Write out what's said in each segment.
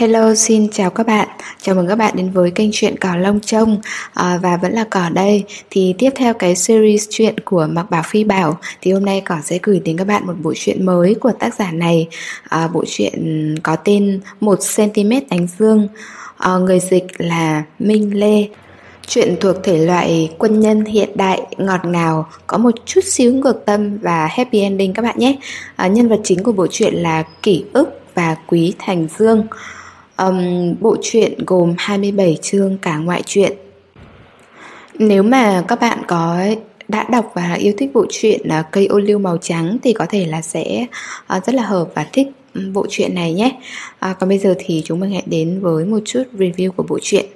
Hello, xin chào các bạn. Chào mừng các bạn đến với kênh truyện Cỏ Lông Trông à, và vẫn là Cỏ đây. Thì tiếp theo cái series truyện của mặc Bảo Phi Bảo thì hôm nay Cỏ sẽ gửi đến các bạn một bộ truyện mới của tác giả này. À, bộ truyện có tên 1 cm ánh dương. À, người dịch là Minh Lê. Chuyện thuộc thể loại quân nhân hiện đại, ngọt ngào, có một chút xíu ngược tâm và happy ending các bạn nhé. À, nhân vật chính của bộ truyện là Kỷ ức và Quý Thành Dương. Um, bộ truyện gồm 27 chương cả ngoại truyện. Nếu mà các bạn có đã đọc và yêu thích bộ truyện uh, Cây ô liu màu trắng thì có thể là sẽ uh, rất là hợp và thích bộ truyện này nhé. À, còn bây giờ thì chúng mình hãy đến với một chút review của bộ truyện.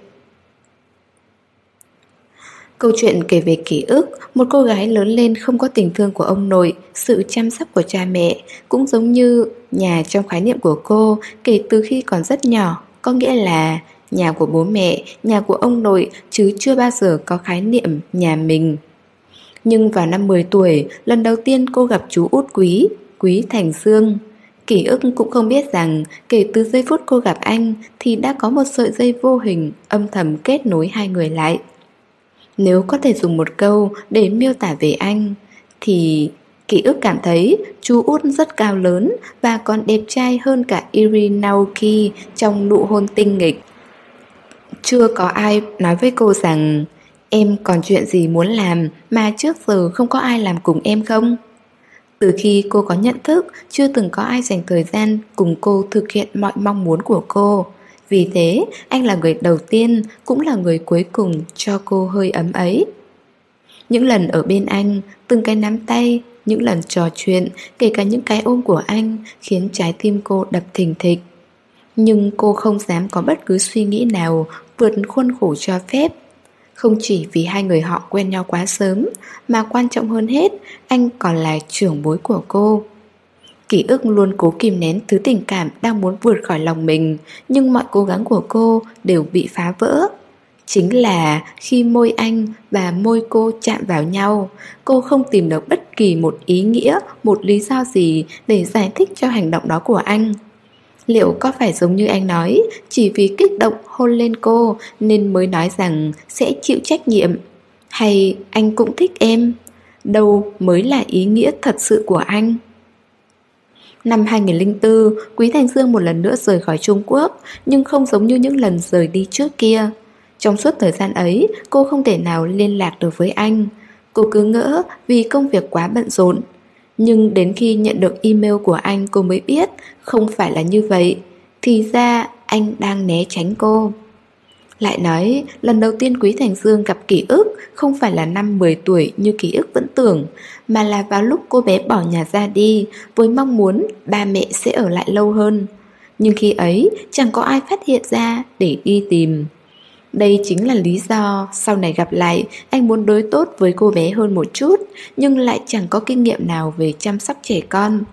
Câu chuyện kể về ký ức, một cô gái lớn lên không có tình thương của ông nội, sự chăm sóc của cha mẹ, cũng giống như nhà trong khái niệm của cô kể từ khi còn rất nhỏ, có nghĩa là nhà của bố mẹ, nhà của ông nội chứ chưa bao giờ có khái niệm nhà mình. Nhưng vào năm 10 tuổi, lần đầu tiên cô gặp chú út quý, quý Thành Dương. Kỷ ức cũng không biết rằng kể từ giây phút cô gặp anh thì đã có một sợi dây vô hình âm thầm kết nối hai người lại. Nếu có thể dùng một câu để miêu tả về anh Thì ký ức cảm thấy chú út rất cao lớn Và còn đẹp trai hơn cả Iri Naoki trong nụ hôn tinh nghịch Chưa có ai nói với cô rằng Em còn chuyện gì muốn làm mà trước giờ không có ai làm cùng em không? Từ khi cô có nhận thức, chưa từng có ai dành thời gian cùng cô thực hiện mọi mong muốn của cô. Vì thế, anh là người đầu tiên, cũng là người cuối cùng cho cô hơi ấm ấy. Những lần ở bên anh, từng cái nắm tay, những lần trò chuyện, kể cả những cái ôm của anh khiến trái tim cô đập thình thịch. Nhưng cô không dám có bất cứ suy nghĩ nào vượt khuôn khổ cho phép. Không chỉ vì hai người họ quen nhau quá sớm, mà quan trọng hơn hết, anh còn là trưởng bối của cô. Ký ức luôn cố kìm nén thứ tình cảm đang muốn vượt khỏi lòng mình Nhưng mọi cố gắng của cô đều bị phá vỡ. Chính là khi môi anh và môi cô chạm vào nhau Cô không tìm được bất kỳ một ý nghĩa, một lý do gì để giải thích cho hành động đó của anh. Liệu có phải giống như anh nói Chỉ vì kích động hôn lên cô Nên mới nói rằng sẽ chịu trách nhiệm? Hay anh cũng thích em? Đâu mới là ý nghĩa thật sự của anh? Năm 2004, Quý Thành Dương một lần nữa rời khỏi Trung Quốc, nhưng không giống như những lần rời đi trước kia. Trong suốt thời gian ấy, cô không thể nào liên lạc được với anh. Cô cứ ngỡ vì công việc quá bận rộn. Nhưng đến khi nhận được email của anh cô mới biết không phải là như vậy. Thì ra anh đang né tránh cô. Lại nói, lần đầu tiên Quý Thành Dương gặp ký ức không phải là năm 10 tuổi như ký ức vẫn tưởng, mà là vào lúc cô bé bỏ nhà ra đi với mong muốn ba mẹ sẽ ở lại lâu hơn. Nhưng khi ấy chẳng có ai phát hiện ra để đi tìm. Đây chính là lý do sau này gặp lại anh muốn đối tốt với cô bé hơn một chút nhưng lại chẳng có kinh nghiệm nào về chăm sóc trẻ con.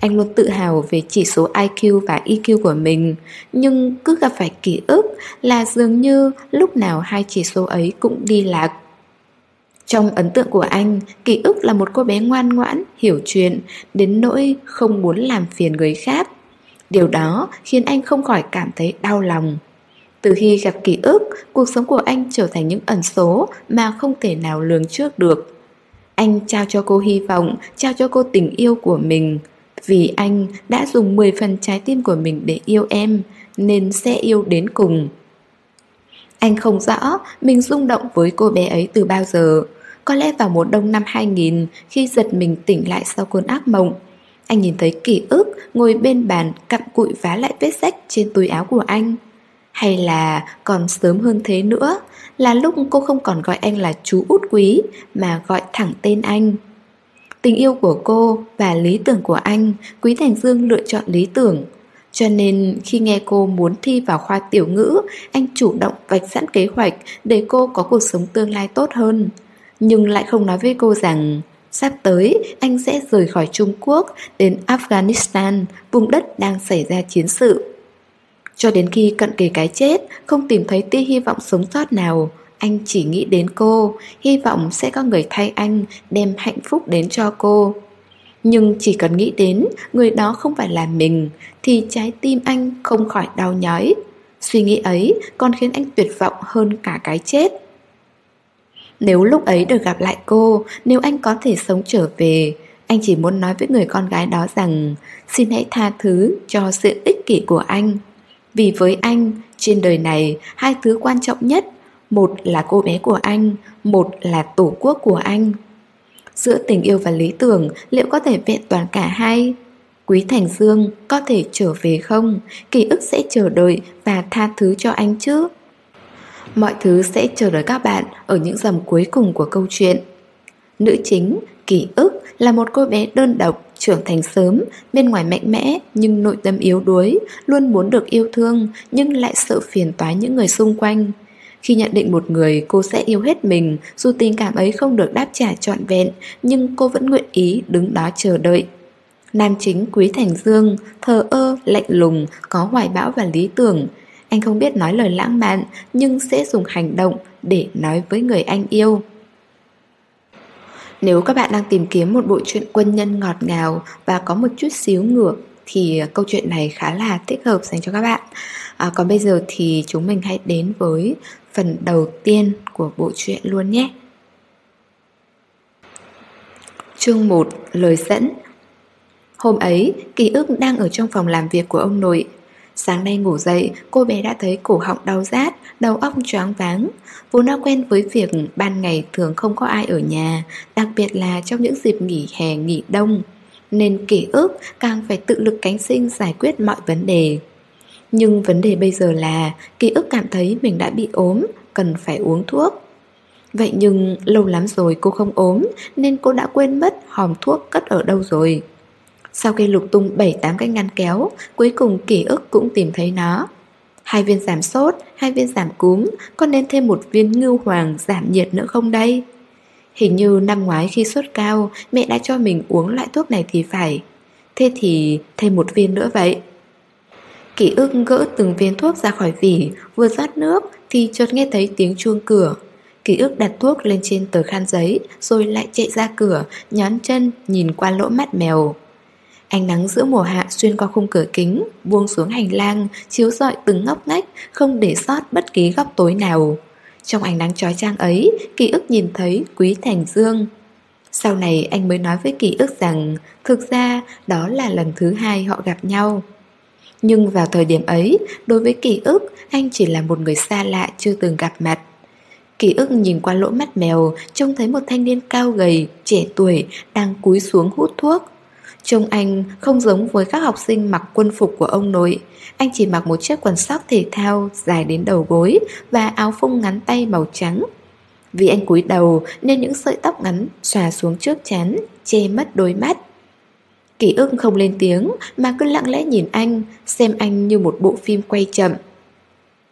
Anh luôn tự hào về chỉ số IQ và EQ của mình Nhưng cứ gặp phải ký ức là dường như lúc nào hai chỉ số ấy cũng đi lạc Trong ấn tượng của anh, ký ức là một cô bé ngoan ngoãn, hiểu chuyện Đến nỗi không muốn làm phiền người khác Điều đó khiến anh không khỏi cảm thấy đau lòng từ khi gặp ký ức, cuộc sống của anh trở thành những ẩn số mà không thể nào lường trước được. Anh trao cho cô hy vọng, trao cho cô tình yêu của mình. Vì anh đã dùng 10 phần trái tim của mình để yêu em, Nên sẽ yêu đến cùng. Anh không rõ mình rung động với cô bé ấy từ bao giờ. Có lẽ vào mùa đông năm 2000 Khi giật mình tỉnh lại sau cơn ác mộng, Anh nhìn thấy ký ức ngồi bên bàn cặm cụi vá lại vết rách trên túi áo của anh. Hay là còn sớm hơn thế nữa, Là lúc cô không còn gọi anh là chú út quý, Mà gọi thẳng tên anh. Tình yêu của cô và lý tưởng của anh, Quý Thành Dương lựa chọn lý tưởng. Cho nên khi nghe cô muốn thi vào khoa tiểu ngữ, anh chủ động vạch sẵn kế hoạch để cô có cuộc sống tương lai tốt hơn. Nhưng lại không nói với cô rằng sắp tới anh sẽ rời khỏi Trung Quốc đến Afghanistan, vùng đất đang xảy ra chiến sự. Cho đến khi cận kề cái chết, không tìm thấy tia hy vọng sống sót nào, anh chỉ nghĩ đến cô, hy vọng sẽ có người thay anh đem hạnh phúc đến cho cô. Nhưng chỉ cần nghĩ đến người đó không phải là mình Thì trái tim anh không khỏi đau nhói. Suy nghĩ ấy còn khiến anh tuyệt vọng hơn cả cái chết. Nếu lúc ấy được gặp lại cô Nếu anh có thể sống trở về Anh chỉ muốn nói với người con gái đó rằng Xin hãy tha thứ cho sự ích kỷ của anh. Vì với anh, trên đời này Hai thứ quan trọng nhất một là cô bé của anh Một là tổ quốc của anh Giữa tình yêu và lý tưởng Liệu có thể vẹn toàn cả hai Quý Thành Dương có thể trở về không? Ký ức sẽ chờ đợi và tha thứ cho anh chứ? Mọi thứ sẽ chờ đợi các bạn ở những dòng cuối cùng của câu chuyện. Nữ chính, ký ức là một cô bé đơn độc, trưởng thành sớm, bên ngoài mạnh mẽ nhưng nội tâm yếu đuối, luôn muốn được yêu thương nhưng lại sợ phiền toái những người xung quanh. Khi nhận định một người cô sẽ yêu hết mình Dù tình cảm ấy không được đáp trả trọn vẹn Nhưng cô vẫn nguyện ý đứng đó chờ đợi Nam chính Quý Thành Dương, thờ ơ, lạnh lùng, có hoài bão và lý tưởng. Anh không biết nói lời lãng mạn, nhưng sẽ dùng hành động để nói với người anh yêu. Nếu các bạn đang tìm kiếm một bộ truyện quân nhân ngọt ngào và có một chút xíu ngược thì à, câu chuyện này khá là thích hợp dành cho các bạn. À, còn bây giờ thì chúng mình hãy đến với phần đầu tiên của bộ truyện luôn nhé. Chương 1 Lời dẫn Hôm ấy, ký ức đang ở trong phòng làm việc của ông nội. Sáng nay ngủ dậy, cô bé đã thấy cổ họng đau rát, đầu óc choáng váng. Vốn đã quen với việc ban ngày thường không có ai ở nhà, đặc biệt là trong những dịp nghỉ hè nghỉ đông. Nên ký ức càng phải tự lực cánh sinh giải quyết mọi vấn đề. Nhưng vấn đề bây giờ là ký ức cảm thấy mình đã bị ốm, cần phải uống thuốc. Vậy nhưng lâu lắm rồi cô không ốm nên cô đã quên mất hòm thuốc cất ở đâu rồi. Sau khi lục tung 7-8 cái ngăn kéo, cuối cùng ký ức cũng tìm thấy nó. Hai viên giảm sốt, hai viên giảm cúm, có nên thêm một viên ngưu hoàng giảm nhiệt nữa không đây? Hình như năm ngoái khi sốt cao, mẹ đã cho mình uống loại thuốc này thì phải. Thế thì thêm một viên nữa vậy. Kỷ ức gỡ từng viên thuốc ra khỏi vỉ, vừa rót nước thì chợt nghe thấy tiếng chuông cửa. Ký ức đặt thuốc lên trên tờ khăn giấy Rồi lại chạy ra cửa Nhón chân nhìn qua lỗ mắt mèo Ánh nắng giữa mùa hạ xuyên qua khung cửa kính, buông xuống hành lang, chiếu rọi từng ngóc ngách, không để sót bất kỳ góc tối nào. Trong ánh nắng trói trang ấy, ký ức nhìn thấy Quý Thành Dương. Sau này anh mới nói với ký ức rằng thực ra đó là lần thứ hai họ gặp nhau. Nhưng vào thời điểm ấy, đối với ký ức, anh chỉ là một người xa lạ chưa từng gặp mặt. Ký ức nhìn qua lỗ mắt mèo, trông thấy một thanh niên cao gầy, trẻ tuổi, đang cúi xuống hút thuốc. Trông anh không giống với các học sinh mặc quân phục của ông nội. Anh chỉ mặc một chiếc quần sóc thể thao dài đến đầu gối Và áo phông ngắn tay màu trắng. Vì anh cúi đầu nên những sợi tóc ngắn xòa xuống trước chán Che mất đôi mắt. Kỷ ức không lên tiếng mà cứ lặng lẽ nhìn anh, Xem anh như một bộ phim quay chậm.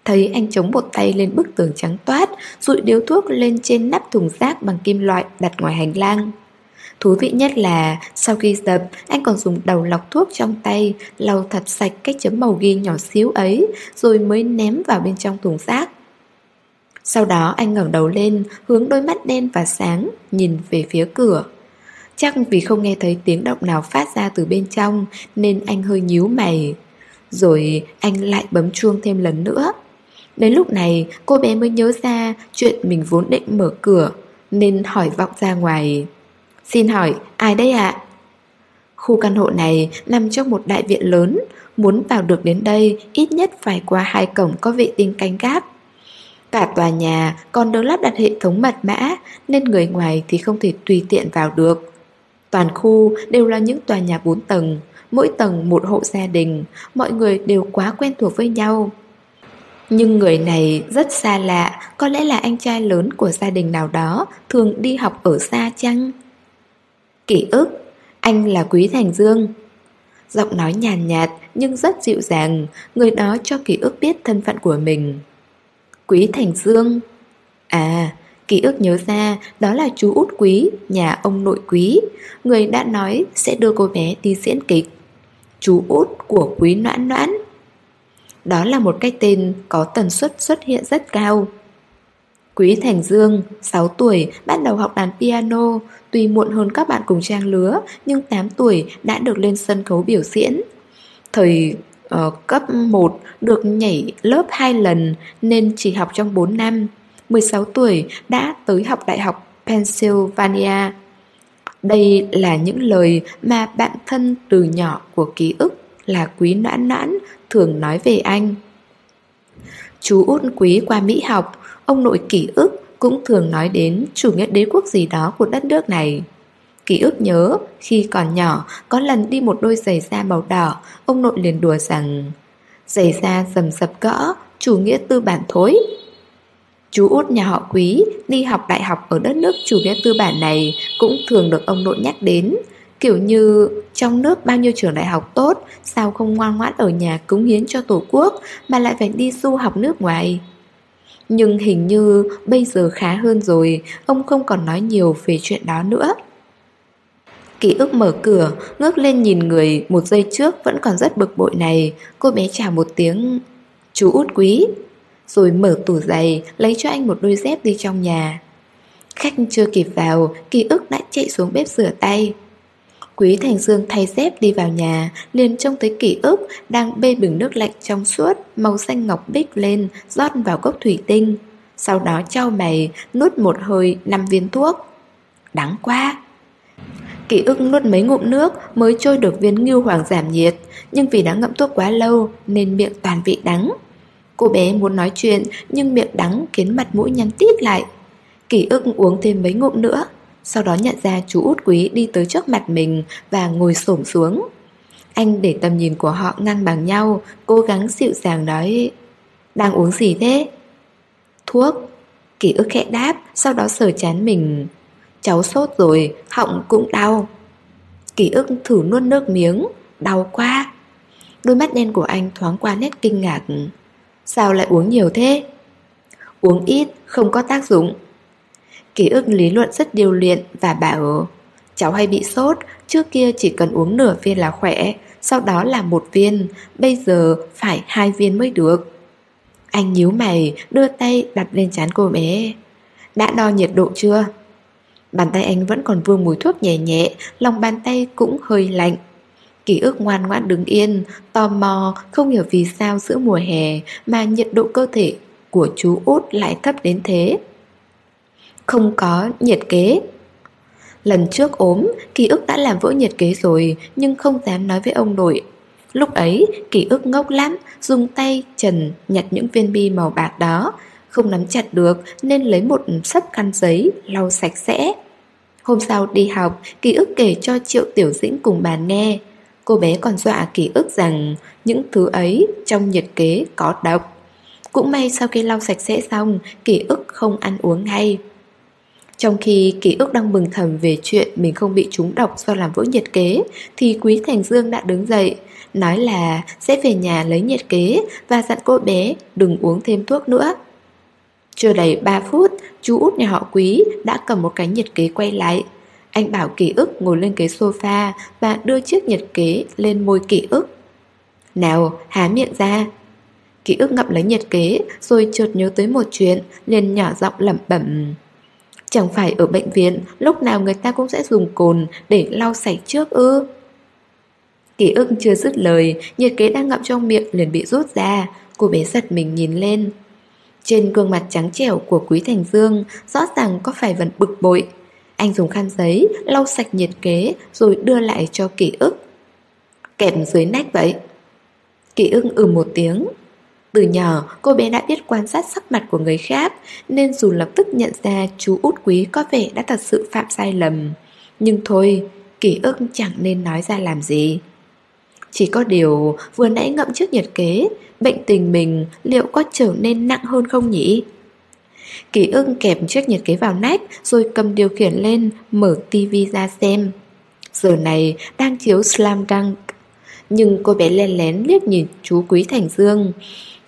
Thấy anh chống một tay lên bức tường trắng toát, Rụi điếu thuốc lên trên nắp thùng rác bằng kim loại đặt ngoài hành lang. Thú vị nhất là sau khi dập, anh còn dùng đầu lọc thuốc trong tay lau thật sạch cái chấm màu ghi nhỏ xíu ấy rồi mới ném vào bên trong thùng rác. Sau đó anh ngẩng đầu lên, hướng đôi mắt đen và sáng, nhìn về phía cửa. Chắc vì không nghe thấy tiếng động nào phát ra từ bên trong nên anh hơi nhíu mày. Rồi anh lại bấm chuông thêm lần nữa. Đến lúc này cô bé mới nhớ ra chuyện mình vốn định mở cửa nên hỏi vọng ra ngoài. Xin hỏi, ai đây ạ? Khu căn hộ này nằm trong một đại viện lớn, muốn vào được đến đây ít nhất phải qua hai cổng có vệ tinh canh gác. Cả tòa nhà còn được lắp đặt hệ thống mật mã nên người ngoài thì không thể tùy tiện vào được. Toàn khu đều là những tòa nhà 4 tầng, mỗi tầng một hộ gia đình, mọi người đều quá quen thuộc với nhau. Nhưng người này rất xa lạ, có lẽ là anh trai lớn của gia đình nào đó, thường đi học ở xa chăng? Kỷ ức, anh là Quý Thành Dương. Giọng nói nhàn nhạt nhưng rất dịu dàng, người đó cho ký ức biết thân phận của mình. Quý Thành Dương À, ký ức nhớ ra đó là chú út quý, nhà ông nội quý, người đã nói sẽ đưa cô bé đi diễn kịch. Chú út của quý noãn noãn. Đó là một cái tên có tần suất xuất hiện rất cao. Quý Thành Dương, 6 tuổi, bắt đầu học đàn piano, tuy muộn hơn các bạn cùng trang lứa, nhưng 8 tuổi đã được lên sân khấu biểu diễn. Thời uh, cấp 1 được nhảy lớp 2 lần nên chỉ học trong 4 năm. 16 tuổi đã tới học đại học Pennsylvania. Đây là những lời mà bạn thân từ nhỏ của ký ức là quý noãn noãn thường nói về anh. Chú út quý qua Mỹ học, ông nội ký ức cũng thường nói đến chủ nghĩa đế quốc gì đó của đất nước này. Ký ức nhớ, khi còn nhỏ, có lần đi một đôi giày da màu đỏ, ông nội liền đùa rằng Giày da dầm sập cỡ, chủ nghĩa tư bản thối. Chú út nhà họ quý đi học đại học ở đất nước chủ nghĩa tư bản này cũng thường được ông nội nhắc đến. Kiểu như trong nước bao nhiêu trường đại học tốt, sao không ngoan ngoãn ở nhà cống hiến cho tổ quốc mà lại phải đi du học nước ngoài. Nhưng hình như bây giờ khá hơn rồi, ông không còn nói nhiều về chuyện đó nữa. Ký ức mở cửa, ngước lên nhìn người một giây trước vẫn còn rất bực bội này. Cô bé chào một tiếng, chú út quý. Rồi mở tủ giày, lấy cho anh một đôi dép đi trong nhà. Khách chưa kịp vào, ký ức đã chạy xuống bếp rửa tay. Quý Thành Dương thay dép đi vào nhà, liền trông thấy kỷ ức đang bê bình nước lạnh trong suốt, màu xanh ngọc bích lên, rót vào cốc thủy tinh. Sau đó trao mày, nuốt một hơi năm viên thuốc. Đắng quá! kỷ ức nuốt mấy ngụm nước mới trôi được viên ngưu hoàng giảm nhiệt, nhưng vì đã ngậm thuốc quá lâu nên miệng toàn vị đắng. Cô bé muốn nói chuyện nhưng miệng đắng khiến mặt mũi nhăn tít lại. kỷ ức uống thêm mấy ngụm nữa, sau đó nhận ra chú út quý đi tới trước mặt mình và ngồi xổm xuống. Anh để tầm nhìn của họ ngang bằng nhau, cố gắng dịu dàng nói Đang uống gì thế? Thuốc kỷ ức khẽ đáp, sau đó sờ chán mình Cháu sốt rồi, họng cũng đau kỷ ức thử nuốt nước miếng Đau quá Đôi mắt đen của anh thoáng qua nét kinh ngạc Sao lại uống nhiều thế? Uống ít, không có tác dụng Ký ức lý luận rất điều luyện và bảo Cháu hay bị sốt, trước kia chỉ cần uống nửa viên là khỏe Sau đó là một viên, bây giờ phải hai viên mới được Anh nhíu mày, đưa tay đặt lên chán cô bé Đã đo nhiệt độ chưa? Bàn tay anh vẫn còn vương mùi thuốc nhẹ nhẹ, lòng bàn tay cũng hơi lạnh. Ký ức ngoan ngoãn đứng yên, tò mò, không hiểu vì sao giữa mùa hè mà nhiệt độ cơ thể của chú út lại thấp đến thế. Không có nhiệt kế. Lần trước ốm, ký ức đã làm vỡ nhiệt kế rồi nhưng không dám nói với ông nội. Lúc ấy, ký ức ngốc lắm, dùng tay trần nhặt những viên bi màu bạc đó, không nắm chặt được nên lấy một sấp khăn giấy lau sạch sẽ. Hôm sau đi học, ký ức kể cho Triệu Tiểu Dĩnh cùng bà nghe. Cô bé còn dọa ký ức rằng những thứ ấy trong nhiệt kế có độc. Cũng may sau khi lau sạch sẽ xong, ký ức không ăn uống ngay. Trong khi ký ức đang mừng thầm về chuyện mình không bị trúng độc do làm vỡ nhiệt kế, thì Quý Thành Dương đã đứng dậy, nói là sẽ về nhà lấy nhiệt kế và dặn cô bé đừng uống thêm thuốc nữa. Chưa đầy 3 phút, chú út nhà họ quý đã cầm một cái nhiệt kế quay lại. Anh bảo ký ức ngồi lên ghế sofa và đưa chiếc nhiệt kế lên môi ký ức. Nào, há miệng ra. Ký ức ngậm lấy nhiệt kế rồi chợt nhớ tới một chuyện, liền nhỏ giọng lẩm bẩm. Chẳng phải ở bệnh viện lúc nào người ta cũng sẽ dùng cồn để lau sạch trước ư? Ký ức chưa dứt lời, nhiệt kế đang ngậm trong miệng liền bị rút ra. Cô bé giật mình nhìn lên, trên gương mặt trắng trẻo của Quý Thành Dương rõ ràng có phải vẫn bực bội. Anh dùng khăn giấy lau sạch nhiệt kế rồi đưa lại cho ký ức. kẹp dưới nách vậy. Ký ức ừ một tiếng. Từ nhỏ, cô bé đã biết quan sát sắc mặt của người khác, nên dù lập tức nhận ra chú út quý có vẻ đã thật sự phạm sai lầm. Nhưng thôi, ký ức chẳng nên nói ra làm gì. Chỉ có điều vừa nãy ngậm chiếc nhật kế Bệnh tình mình liệu có trở nên nặng hơn không nhỉ? Ký ức kẹp chiếc nhiệt kế vào nách Rồi cầm điều khiển lên Mở tivi ra xem Giờ này đang chiếu Slam Dunk Nhưng cô bé len lén liếc nhìn chú Quý Thành Dương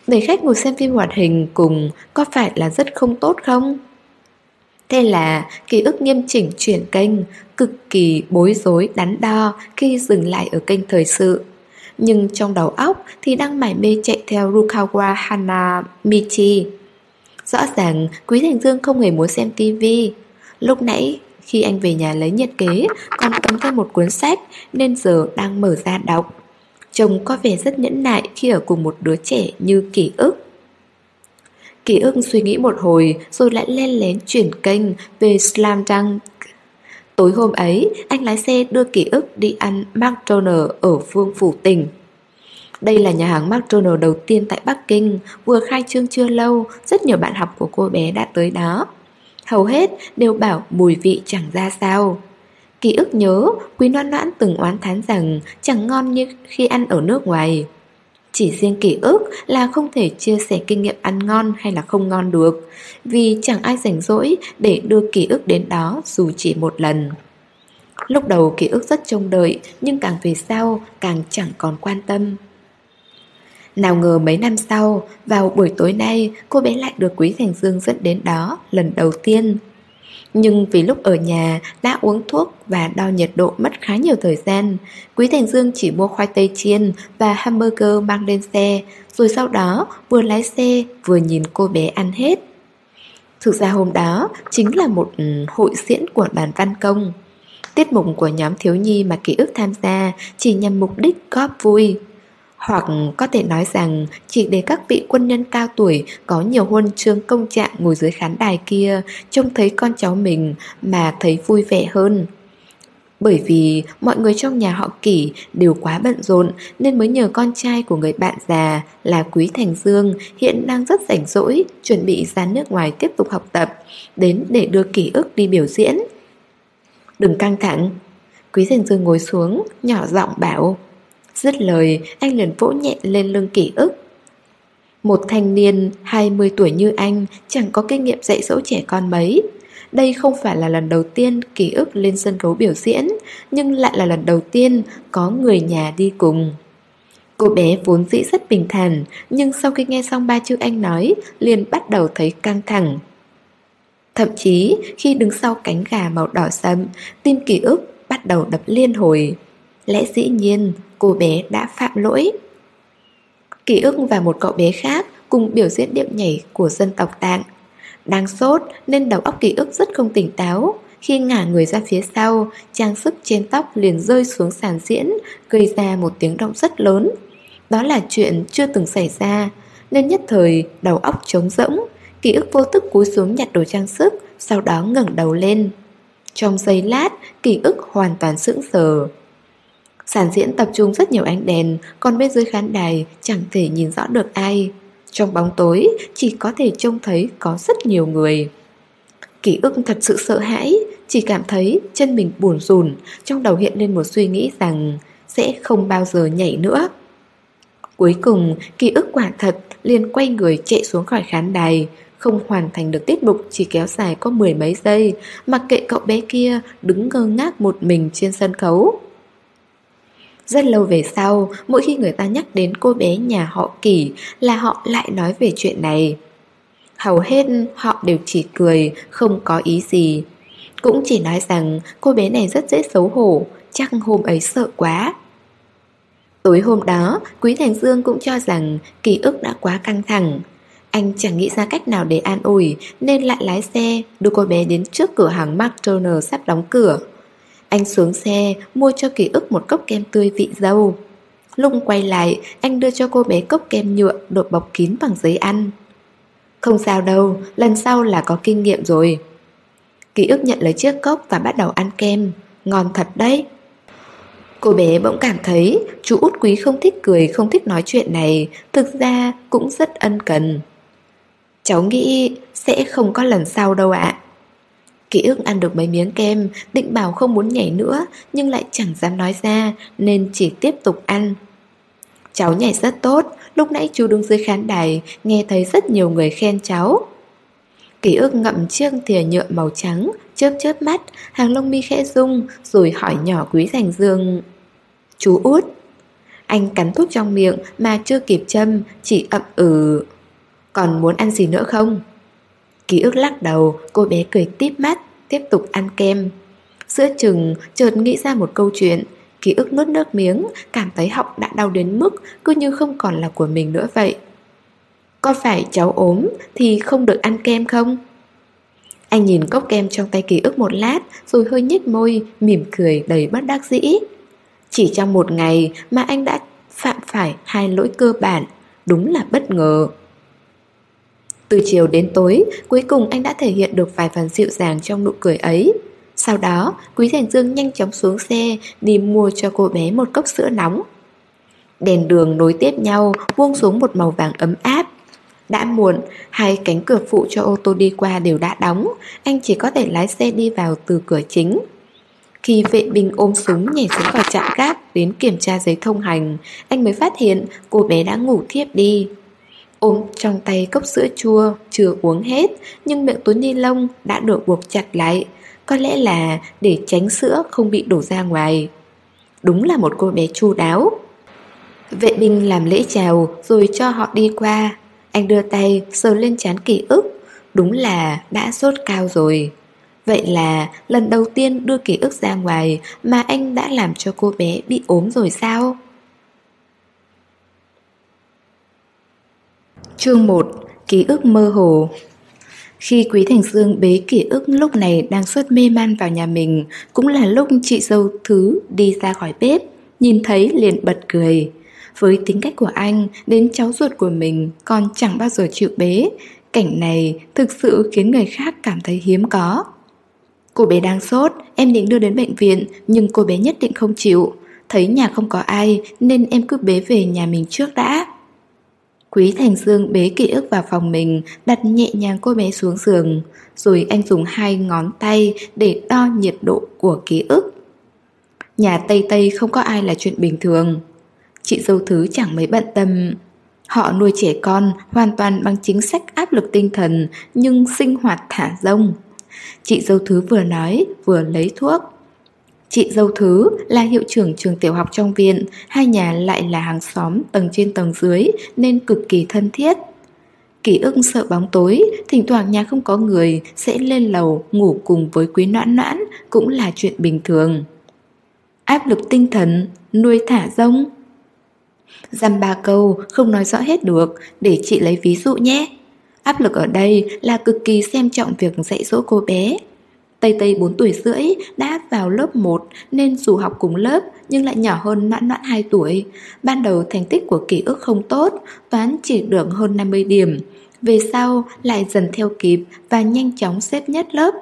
để khách ngồi xem phim hoạt hình cùng Có phải là rất không tốt không? Thế là ký ức nghiêm chỉnh chuyển kênh, Cực kỳ bối rối, đắn đo Khi dừng lại ở kênh thời sự nhưng trong đầu óc thì đang mải mê chạy theo Rukawa Hanamichi. Rõ ràng, Quý Thành Dương không hề muốn xem tivi Lúc nãy, khi anh về nhà lấy nhiệt kế, Còn cầm theo một cuốn sách, Nên giờ đang mở ra đọc chồng có vẻ rất nhẫn nại khi ở cùng một đứa trẻ như kỷ ức Kỷ ức suy nghĩ một hồi Rồi lại len lén chuyển kênh Về Slam Dunk Tối hôm ấy, anh lái xe đưa ký ức đi ăn McDonald's ở phương Phủ Tỉnh. Đây là nhà hàng McDonald's đầu tiên tại Bắc Kinh, vừa khai trương chưa lâu, rất nhiều bạn học của cô bé đã tới đó. Hầu hết đều bảo mùi vị chẳng ra sao. Ký ức nhớ, Quý Noan Noãn từng oán thán rằng chẳng ngon như khi ăn ở nước ngoài. Chỉ riêng ký ức là không thể chia sẻ kinh nghiệm ăn ngon hay là không ngon được Vì chẳng ai rảnh rỗi để đưa ký ức đến đó dù chỉ một lần Lúc đầu ký ức rất trông đợi nhưng càng về sau càng chẳng còn quan tâm nào ngờ mấy năm sau, vào buổi tối nay, cô bé lại được Quý Thành Dương dẫn đến đó lần đầu tiên. Nhưng vì lúc ở nhà đã uống thuốc và đo nhiệt độ mất khá nhiều thời gian, Quý Thành Dương chỉ mua khoai tây chiên và hamburger mang lên xe, rồi sau đó vừa lái xe vừa nhìn cô bé ăn hết. Thực ra hôm đó chính là một ừ, hội diễn của đoàn văn công. Tiết mục của nhóm thiếu nhi mà ký ức tham gia chỉ nhằm mục đích góp vui. Hoặc có thể nói rằng, chỉ để các vị quân nhân cao tuổi có nhiều huân chương công trạng ngồi dưới khán đài kia, trông thấy con cháu mình mà thấy vui vẻ hơn. Bởi vì mọi người trong nhà họ kỷ đều quá bận rộn nên mới nhờ con trai của người bạn già là Quý Thành Dương hiện đang rất rảnh rỗi chuẩn bị ra nước ngoài tiếp tục học tập đến để đưa kỷ ức đi biểu diễn. Đừng căng thẳng. Quý Thành Dương ngồi xuống, nhỏ giọng bảo Dứt lời, anh liền vỗ nhẹ lên lưng kỷ ức. Một thanh niên 20 tuổi như anh chẳng có kinh nghiệm dạy dỗ trẻ con mấy. Đây không phải là lần đầu tiên ký ức lên sân khấu biểu diễn, nhưng lại là lần đầu tiên có người nhà đi cùng. Cô bé vốn dĩ rất bình thản, nhưng sau khi nghe xong ba chữ anh nói, liền bắt đầu thấy căng thẳng. Thậm chí khi đứng sau cánh gà màu đỏ sẫm, tim ký ức bắt đầu đập liên hồi. Lẽ dĩ nhiên cô bé đã phạm lỗi. Ký ức và một cậu bé khác cùng biểu diễn điệu nhảy của dân tộc tạng. Đang sốt nên đầu óc ký ức rất không tỉnh táo. Khi ngả người ra phía sau, trang sức trên tóc liền rơi xuống sàn diễn Gây ra một tiếng động rất lớn. Đó là chuyện chưa từng xảy ra Nên nhất thời đầu óc trống rỗng Ký ức vô thức cúi xuống nhặt đồ trang sức Sau đó ngẩng đầu lên. Trong giây lát, ký ức hoàn toàn sững sờ. Sản diễn tập trung rất nhiều ánh đèn, còn bên dưới khán đài chẳng thể nhìn rõ được ai. Trong bóng tối chỉ có thể trông thấy có rất nhiều người. Ký ức thật sự sợ hãi, chỉ cảm thấy chân mình buồn rùn, trong đầu hiện lên một suy nghĩ rằng sẽ không bao giờ nhảy nữa. Cuối cùng, ký ức quả thật liền quay người chạy xuống khỏi khán đài, không hoàn thành được tiết mục chỉ kéo dài có mười mấy giây, mặc kệ cậu bé kia đứng ngơ ngác một mình trên sân khấu. Rất lâu về sau, mỗi khi người ta nhắc đến cô bé nhà họ Kỳ là họ lại nói về chuyện này. Hầu hết họ đều chỉ cười, không có ý gì. Cũng chỉ nói rằng cô bé này rất dễ xấu hổ, chắc hôm ấy sợ quá. Tối hôm đó, Quý Thành Dương cũng cho rằng ký ức đã quá căng thẳng. Anh chẳng nghĩ ra cách nào để an ủi nên lại lái xe đưa cô bé đến trước cửa hàng McDonald's sắp đóng cửa. Anh xuống xe, mua cho ký ức một cốc kem tươi vị dâu. Lúc quay lại, anh đưa cho cô bé cốc kem nhựa đột bọc kín bằng giấy ăn. Không sao đâu, lần sau là có kinh nghiệm rồi. Ký ức nhận lấy chiếc cốc và bắt đầu ăn kem. Ngon thật đấy. Cô bé bỗng cảm thấy chú út quý không thích cười, không thích nói chuyện này, thực ra cũng rất ân cần. Cháu nghĩ sẽ không có lần sau đâu ạ. Ký ức ăn được mấy miếng kem, định bảo không muốn nhảy nữa, nhưng lại chẳng dám nói ra, nên chỉ tiếp tục ăn. Cháu nhảy rất tốt, lúc nãy chú đứng dưới khán đài, nghe thấy rất nhiều người khen cháu. Ký ức ngậm chiếc thìa nhựa màu trắng, chớp chớp mắt, hàng lông mi khẽ rung, rồi hỏi nhỏ quý giành dương. Chú út. Anh cắn thuốc trong miệng mà chưa kịp châm, chỉ ậm ừ. Còn muốn ăn gì nữa không? Ký ức lắc đầu, cô bé cười tiếp mắt, tiếp tục ăn kem. Giữa chừng, chợt nghĩ ra một câu chuyện. Ký ức nuốt nước miếng, cảm thấy họng đã đau đến mức cứ như không còn là của mình nữa vậy. Có phải cháu ốm thì không được ăn kem không? Anh nhìn cốc kem trong tay ký ức một lát Rồi hơi nhếch môi, mỉm cười đầy bất đắc dĩ Chỉ trong một ngày mà anh đã phạm phải hai lỗi cơ bản Đúng là bất ngờ từ chiều đến tối Cuối cùng anh đã thể hiện được vài phần dịu dàng trong nụ cười ấy Sau đó Quý Thành Dương nhanh chóng xuống xe Đi mua cho cô bé một cốc sữa nóng Đèn đường nối tiếp nhau Buông xuống một màu vàng ấm áp đã muộn, hai cánh cửa phụ cho ô tô đi qua đều đã đóng, anh chỉ có thể lái xe đi vào từ cửa chính. Khi vệ binh ôm súng nhảy xuống khỏi trạm gác đến kiểm tra giấy thông hành, anh mới phát hiện cô bé đã ngủ thiếp đi. Ôm trong tay cốc sữa chua, chưa uống hết, nhưng miệng túi ni lông đã được buộc chặt lại. Có lẽ là để tránh sữa không bị đổ ra ngoài. Đúng là một cô bé chu đáo. Vệ binh làm lễ chào rồi cho họ đi qua. Anh đưa tay sờ lên chán ký ức Đúng là đã sốt cao rồi Vậy là lần đầu tiên đưa ký ức ra ngoài Mà anh đã làm cho cô bé bị ốm rồi sao? Chương 1 Ký ức mơ hồ Khi Quý Thành Dương bế ký ức lúc này đang suốt mê man vào nhà mình Cũng là lúc chị dâu thứ đi ra khỏi bếp Nhìn thấy liền bật cười với tính cách của anh, đến cháu ruột của mình còn chẳng bao giờ chịu bế. Cảnh này thực sự khiến người khác cảm thấy hiếm có. Cô bé đang sốt, em định đưa đến bệnh viện, nhưng cô bé nhất định không chịu. Thấy nhà không có ai nên em cứ bế về nhà mình trước đã. Quý Thành Dương bế ký ức vào phòng mình, đặt nhẹ nhàng cô bé xuống giường, rồi anh dùng hai ngón tay để đo nhiệt độ của ký ức. Nhà Tây Tây không có ai là chuyện bình thường. Chị dâu thứ chẳng mấy bận tâm Họ nuôi trẻ con hoàn toàn bằng chính sách áp lực tinh thần Nhưng sinh hoạt thả rông Chị dâu thứ vừa nói vừa lấy thuốc Chị dâu thứ là hiệu trưởng trường tiểu học trong viện. Hai nhà lại là hàng xóm tầng trên tầng dưới Nên cực kỳ thân thiết. Ký ức sợ bóng tối, Thỉnh thoảng nhà không có người, Sẽ lên lầu, ngủ cùng với quý noãn noãn Cũng là chuyện bình thường. Áp lực tinh thần, Nuôi thả rông. Dăm ba câu, không nói rõ hết được, Để chị lấy ví dụ nhé. Áp lực ở đây là cực kỳ xem trọng việc dạy dỗ cô bé. Tây Tây 4 tuổi rưỡi đã vào lớp 1 nên dù học cùng lớp nhưng lại nhỏ hơn noãn noãn 2 tuổi. Ban đầu thành tích của ký ức không tốt, toán chỉ được hơn 50 điểm. Về sau lại dần theo kịp và nhanh chóng xếp nhất lớp,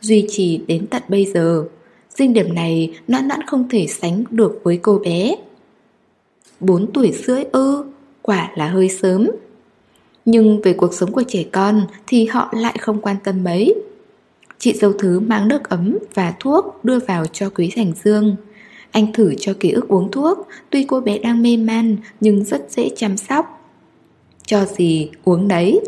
duy trì đến tận bây giờ. Riêng điểm này noãn noãn không thể sánh được với cô bé. 4 tuổi rưỡi ư, quả là hơi sớm. Nhưng về cuộc sống của trẻ con thì họ lại không quan tâm mấy. Chị dâu thứ mang nước ấm và thuốc đưa vào cho Quý Thành Dương. Anh thử cho ký ức uống thuốc, tuy cô bé đang mê man nhưng rất dễ chăm sóc. Cho gì uống đấy.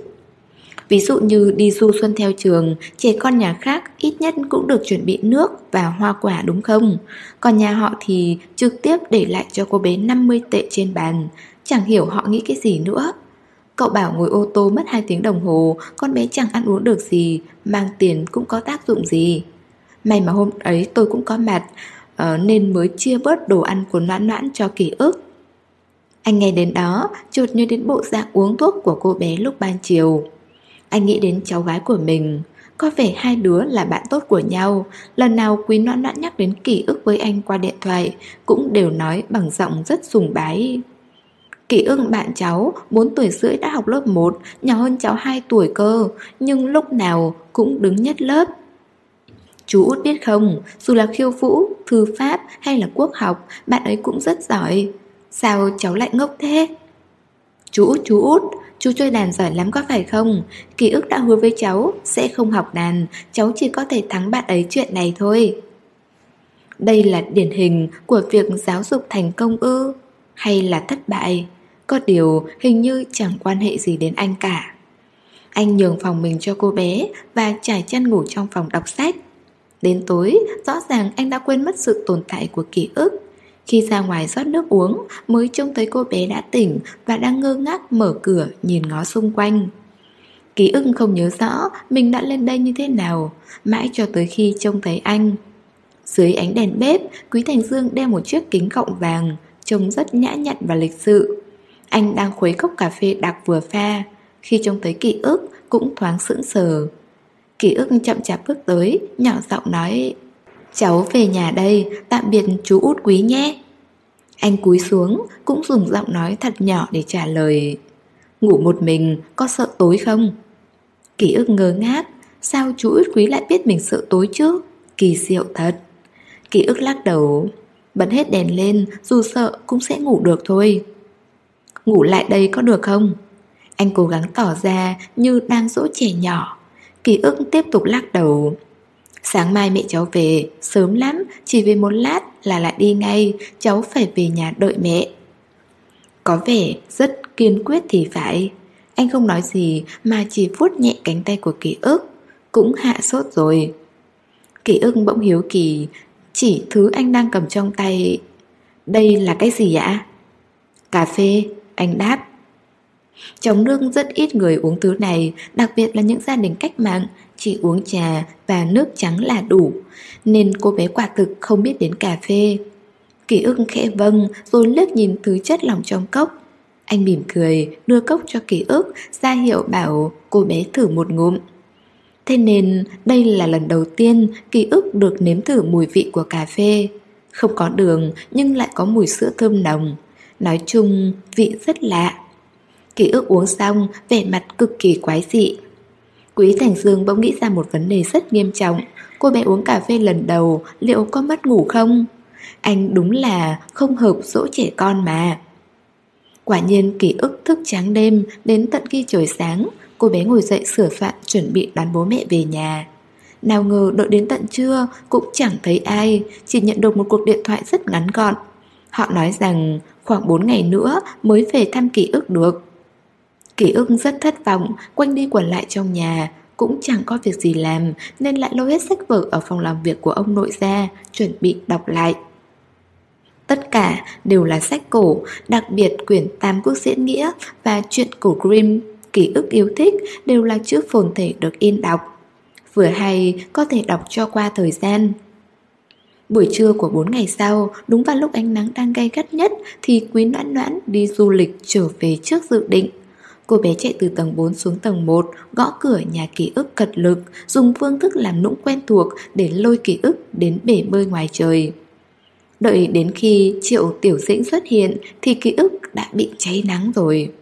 Ví dụ như đi du xuân theo trường, trẻ con nhà khác ít nhất cũng được chuẩn bị nước và hoa quả đúng không? Còn nhà họ thì trực tiếp để lại cho cô bé 50 tệ trên bàn, chẳng hiểu họ nghĩ cái gì nữa. Cậu bảo ngồi ô tô mất 2 tiếng đồng hồ, con bé chẳng ăn uống được gì, mang tiền cũng có tác dụng gì. May mà hôm ấy tôi cũng có mặt, uh, nên mới chia bớt đồ ăn của noãn noãn cho ký ức. Anh nghe đến đó, chợt như đến bộ dạng uống thuốc của cô bé lúc ban chiều. Anh nghĩ đến cháu gái của mình Có vẻ hai đứa là bạn tốt của nhau Lần nào Quý Noãn Noãn nhắc đến ký ức với anh qua điện thoại Cũng đều nói bằng giọng rất sùng bái Kỷ ưng bạn cháu 4 tuổi rưỡi đã học lớp 1 Nhỏ hơn cháu 2 tuổi cơ Nhưng lúc nào cũng đứng nhất lớp. Chú út biết không Dù là khiêu vũ, thư pháp hay là quốc học Bạn ấy cũng rất giỏi. Sao cháu lại ngốc thế? Chú út chú út Chú chơi đàn giỏi lắm có phải không? Ký ức đã hứa với cháu Sẽ không học đàn Cháu chỉ có thể thắng bạn ấy chuyện này thôi. Đây là điển hình Của việc giáo dục thành công ư Hay là thất bại? Có điều hình như chẳng quan hệ gì đến anh cả. Anh nhường phòng mình cho cô bé Và trải chăn ngủ trong phòng đọc sách. Đến tối, rõ ràng anh đã quên mất sự tồn tại của ký ức. Khi ra ngoài rót nước uống Mới trông thấy cô bé đã tỉnh Và đang ngơ ngác mở cửa nhìn ngó xung quanh. Ký ức không nhớ rõ Mình đã lên đây như thế nào Mãi cho tới khi trông thấy anh. Dưới ánh đèn bếp Quý Thành Dương đeo một chiếc kính gọng vàng Trông rất nhã nhặn và lịch sự. Anh đang khuấy cốc cà phê đặc vừa pha. Khi trông thấy ký ức, cũng thoáng sững sờ. Ký ức chậm chạp bước tới, Nhỏ giọng nói, Cháu về nhà đây, Tạm biệt chú út quý nhé. Anh cúi xuống, Cũng dùng giọng nói thật nhỏ để trả lời, Ngủ một mình, có sợ tối không? Ký ức ngơ ngác, Sao chú út quý lại biết mình sợ tối chứ? Kỳ diệu thật. Ký ức lắc đầu, Bật hết đèn lên, Dù sợ cũng sẽ ngủ được thôi. Ngủ lại đây có được không? Anh cố gắng tỏ ra như đang dỗ trẻ nhỏ Ký ức tiếp tục lắc đầu Sáng mai mẹ cháu về, sớm lắm, chỉ về một lát là lại đi ngay, cháu phải về nhà đợi mẹ. Có vẻ rất kiên quyết thì phải. Anh không nói gì mà chỉ vuốt nhẹ cánh tay của ký ức, cũng hạ sốt rồi. Ký ức bỗng hiếu kỳ, chỉ thứ anh đang cầm trong tay. Đây là cái gì ạ? Cà phê, anh đáp. Trong nước rất ít người uống thứ này, đặc biệt là những gia đình cách mạng, chỉ uống trà và nước trắng là đủ, nên cô bé quả thực không biết đến cà phê. Ký ức khẽ vâng rồi liếc nhìn thứ chất lỏng trong cốc. Anh mỉm cười, đưa cốc cho ký ức, ra hiệu bảo cô bé thử một ngụm. Thế nên đây là lần đầu tiên ký ức được nếm thử mùi vị của cà phê. Không có đường nhưng lại có mùi sữa thơm nồng. Nói chung, vị rất lạ. Ký ức uống xong, vẻ mặt cực kỳ quái dị. Quý Thành Dương bỗng nghĩ ra một vấn đề rất nghiêm trọng. Cô bé uống cà phê lần đầu, liệu có mất ngủ không? Anh đúng là không hợp dỗ trẻ con mà. Quả nhiên ký ức thức trắng đêm đến tận khi trời sáng, cô bé ngồi dậy sửa soạn chuẩn bị đón bố mẹ về nhà. Nào ngờ đợi đến tận trưa cũng chẳng thấy ai, chỉ nhận được một cuộc điện thoại rất ngắn gọn. Họ nói rằng khoảng 4 ngày nữa mới về thăm ký ức được. Ký ức rất thất vọng, quanh đi quẩn lại trong nhà, cũng chẳng có việc gì làm nên lại lôi hết sách vở ở phòng làm việc của ông nội ra, chuẩn bị đọc lại. Tất cả đều là sách cổ, đặc biệt quyển Tam Quốc Diễn Nghĩa và truyện cổ Grimm, ký ức yêu thích đều là chữ phồn thể được in đọc. Vừa hay có thể đọc cho qua thời gian. Buổi trưa của 4 ngày sau, đúng vào lúc ánh nắng đang gay gắt nhất thì Quý Noãn Noãn đi du lịch trở về trước dự định. Cô bé chạy từ tầng 4 xuống tầng 1, gõ cửa nhà ký ức cật lực, dùng phương thức làm nũng quen thuộc để lôi ký ức đến bể bơi ngoài trời. Đợi đến khi triệu tiểu dĩnh xuất hiện thì ký ức đã bị cháy nắng rồi.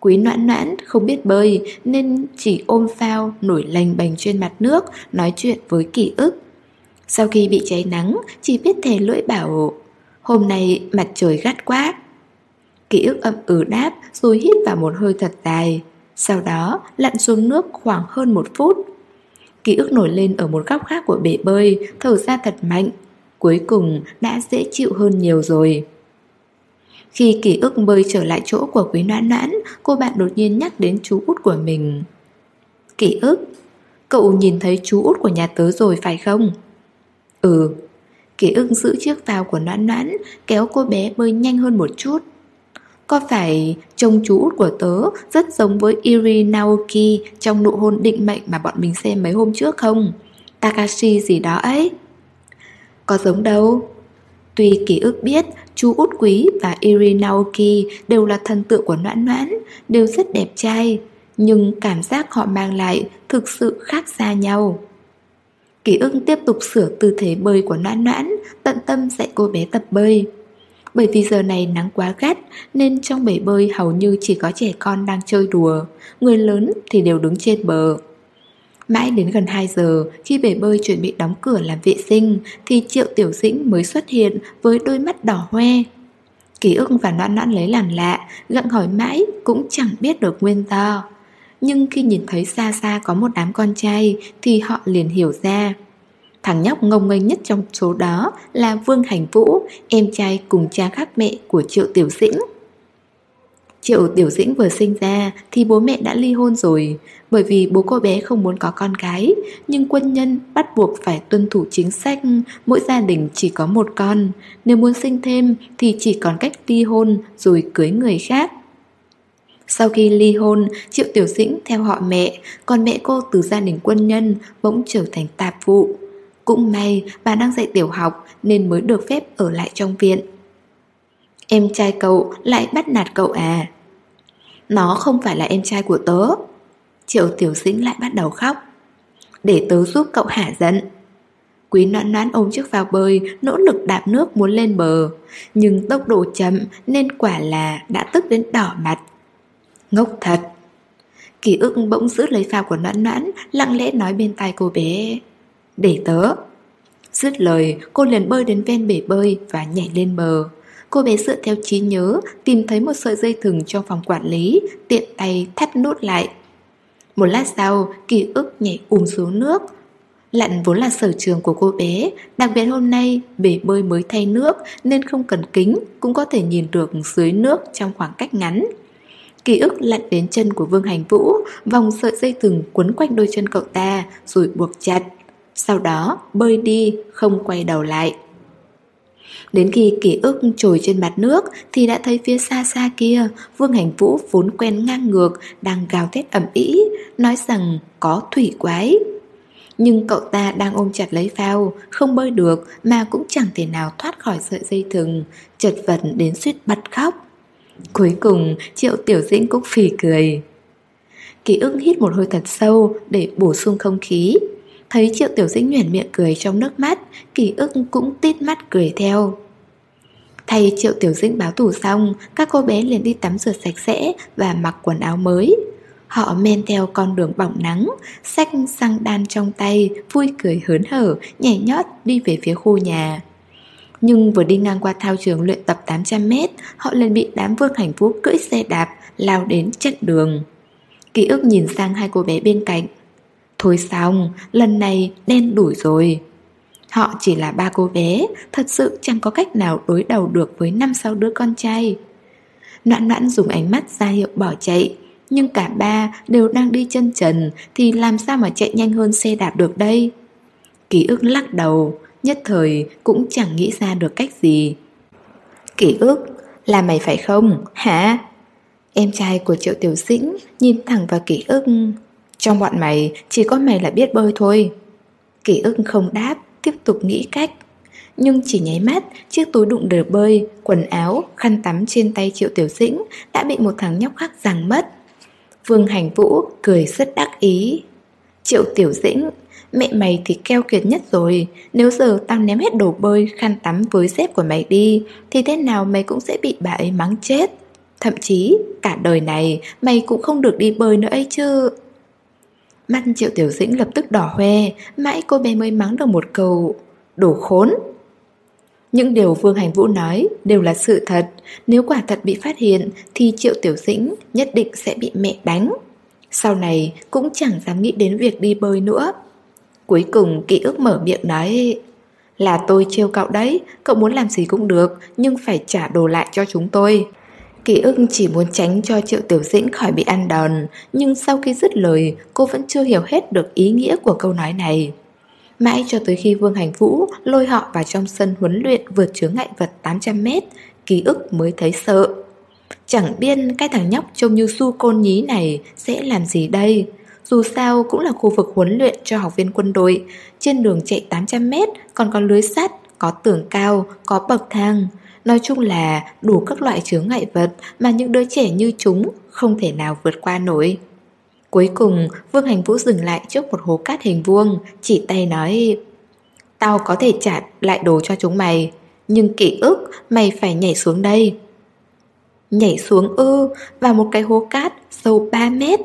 Quý noãn noãn không biết bơi nên chỉ ôm phao nổi lành bành trên mặt nước nói chuyện với ký ức. Sau khi bị cháy nắng, chỉ biết thề lưỡi bảo, Hôm nay mặt trời gắt quá. Ký ức âm ừ đáp rồi hít vào một hơi thật dài, Sau đó lặn xuống nước khoảng hơn một phút. Ký ức nổi lên ở một góc khác của bể bơi, Thở ra thật mạnh, Cuối cùng đã dễ chịu hơn nhiều rồi. Khi ký ức bơi trở lại chỗ của quý noãn noãn, Cô bạn đột nhiên nhắc đến chú út của mình. Ký ức, Cậu nhìn thấy chú út của nhà tớ rồi phải không? Ừ Ký ức giữ chiếc phao của noãn noãn Kéo cô bé bơi nhanh hơn một chút có phải trông chú út của tớ rất giống với Iri Naoki trong nụ hôn định mệnh mà bọn mình xem mấy hôm trước không? Takashi gì đó ấy. Có giống đâu. Tuy ký ức biết chú út quý và Iri Naoki đều là thần tượng của noãn noãn, đều rất đẹp trai, nhưng cảm giác họ mang lại thực sự khác xa nhau. Ký ức tiếp tục sửa tư thế bơi của noãn noãn, tận tâm dạy cô bé tập bơi. Bởi vì giờ này nắng quá gắt nên trong bể bơi hầu như chỉ có trẻ con đang chơi đùa, người lớn thì đều đứng trên bờ. Mãi đến gần 2 giờ, khi bể bơi chuẩn bị đóng cửa làm vệ sinh, thì Triệu Tiểu Dĩnh mới xuất hiện với đôi mắt đỏ hoe. Ký ức và noãn noãn lấy làm lạ, gặng hỏi mãi cũng chẳng biết được nguyên do. Nhưng khi nhìn thấy xa xa có một đám con trai thì họ liền hiểu ra. Thằng nhóc ngông nghênh nhất trong số đó là Vương Hành Vũ, em trai cùng cha khác mẹ của Triệu Tiểu Dĩnh. Triệu Tiểu Dĩnh vừa sinh ra thì bố mẹ đã ly hôn rồi, bởi vì bố cô bé không muốn có con gái, nhưng quân nhân bắt buộc phải tuân thủ chính sách mỗi gia đình chỉ có một con, nếu muốn sinh thêm thì chỉ còn cách ly hôn rồi cưới người khác. Sau khi ly hôn, Triệu Tiểu Dĩnh theo họ mẹ, còn mẹ cô từ gia đình quân nhân bỗng trở thành tạp vụ. Cũng may bà đang dạy tiểu học nên mới được phép ở lại trong viện. Em trai cậu lại bắt nạt cậu à? Nó không phải là em trai của tớ Triệu tiểu dĩnh lại bắt đầu khóc Để tớ giúp cậu hả giận Quý noãn noãn ôm chiếc phao bơi Nỗ lực đạp nước muốn lên bờ Nhưng tốc độ chậm Nên quả là đã tức đến đỏ mặt Ngốc thật. Ký ức bỗng giữ lấy phao của noãn noãn, Lặng lẽ nói bên tai cô bé. Để tớ. Dứt lời, cô liền bơi đến ven bể bơi Và nhảy lên bờ. Cô bé dựa theo trí nhớ, Tìm thấy một sợi dây thừng trong phòng quản lý, Tiện tay thắt nút lại. Một lát sau, ký ức nhảy ùm xuống nước. Lặn vốn là sở trường của cô bé, Đặc biệt hôm nay bể bơi mới thay nước Nên không cần kính Cũng có thể nhìn được dưới nước trong khoảng cách ngắn. Ký ức lặn đến chân của Vương Hành Vũ, Vòng sợi dây thừng quấn quanh đôi chân cậu ta, Rồi buộc chặt. Sau đó, bơi đi, Không quay đầu lại. Đến khi ký ức trồi trên mặt nước Thì đã thấy phía xa xa kia, Vương Hành Vũ vốn quen ngang ngược, Đang gào thét ẩm ý Nói rằng có thủy quái. Nhưng cậu ta đang ôm chặt lấy phao, Không bơi được mà cũng chẳng thể nào thoát khỏi sợi dây thừng, Chật vật đến suýt bật khóc. Cuối cùng Triệu Tiểu Dĩnh cũng phì cười. Ký ức hít một hơi thật sâu Để bổ sung không khí. Thấy Triệu Tiểu Dĩnh nhoẻn miệng cười trong nước mắt Ký ức cũng tít mắt cười theo. Thay Triệu Tiểu Dĩnh báo tủ xong Các cô bé liền đi tắm rửa sạch sẽ Và mặc quần áo mới. Họ men theo con đường bỏng nắng, xách xăng đan trong tay, vui cười hớn hở, nhảy nhót đi về phía khu nhà. Nhưng vừa đi ngang qua thao trường luyện tập 800m, họ liền bị đám vương hành phúc cưỡi xe đạp, lao đến chặn đường. Ký ức nhìn sang hai cô bé bên cạnh. Thôi xong, lần này đen đuổi rồi. Họ chỉ là ba cô bé, thật sự chẳng có cách nào đối đầu được với năm sáu đứa con trai. Noãn noãn dùng ánh mắt ra hiệu bỏ chạy, nhưng cả ba đều đang đi chân trần Thì làm sao mà chạy nhanh hơn xe đạp được đây Ký ức lắc đầu Nhất thời cũng chẳng nghĩ ra được cách gì. Ký ức Là mày phải không? Hả? Em trai của triệu tiểu dĩnh Nhìn thẳng vào ký ức Trong bọn mày chỉ có mày là biết bơi thôi. Ký ức không đáp Tiếp tục nghĩ cách. Nhưng chỉ nháy mắt, chiếc túi đụng đờ bơi, quần áo, khăn tắm trên tay Triệu Tiểu Dĩnh đã bị một thằng nhóc khác giằng mất. Vương Hành Vũ cười rất đắc ý. Triệu Tiểu Dĩnh Mẹ mày thì keo kiệt nhất rồi. Nếu giờ tao ném hết đồ bơi Khăn tắm với dép của mày đi Thì thế nào mày cũng sẽ bị bà ấy mắng chết. Thậm chí cả đời này Mày cũng không được đi bơi nữa ấy chứ. Mắt Triệu Tiểu Dĩnh lập tức đỏ hoe Mãi cô bé mới mắng được một câu Đồ khốn. Những điều Vương Hành Vũ nói đều là sự thật, nếu quả thật bị phát hiện thì Triệu Tiểu Dĩnh nhất định sẽ bị mẹ đánh. Sau này cũng chẳng dám nghĩ đến việc đi bơi nữa. Cuối cùng ký ức mở miệng nói Là tôi trêu cậu đấy, cậu muốn làm gì cũng được, nhưng phải trả đồ lại cho chúng tôi. Ký ức chỉ muốn tránh cho Triệu Tiểu Dĩnh khỏi bị ăn đòn, nhưng sau khi dứt lời, cô vẫn chưa hiểu hết được ý nghĩa của câu nói này. Mãi cho tới khi Vương Hành Vũ lôi họ vào trong sân huấn luyện vượt chướng ngại vật 800m, ký ức mới thấy sợ. Chẳng biết cái thằng nhóc trông như su côn nhí này sẽ làm gì đây. Dù sao cũng là khu vực huấn luyện cho học viên quân đội, trên đường chạy 800m còn có lưới sắt, có tường cao, có bậc thang. Nói chung là đủ các loại chướng ngại vật mà những đứa trẻ như chúng không thể nào vượt qua nổi. Cuối cùng Vương Hành Vũ dừng lại trước một hố cát hình vuông Chỉ tay nói Tao có thể trả lại đồ cho chúng mày Nhưng kỷ ức mày phải nhảy xuống đây Nhảy xuống ư Vào một cái hố cát sâu 3 mét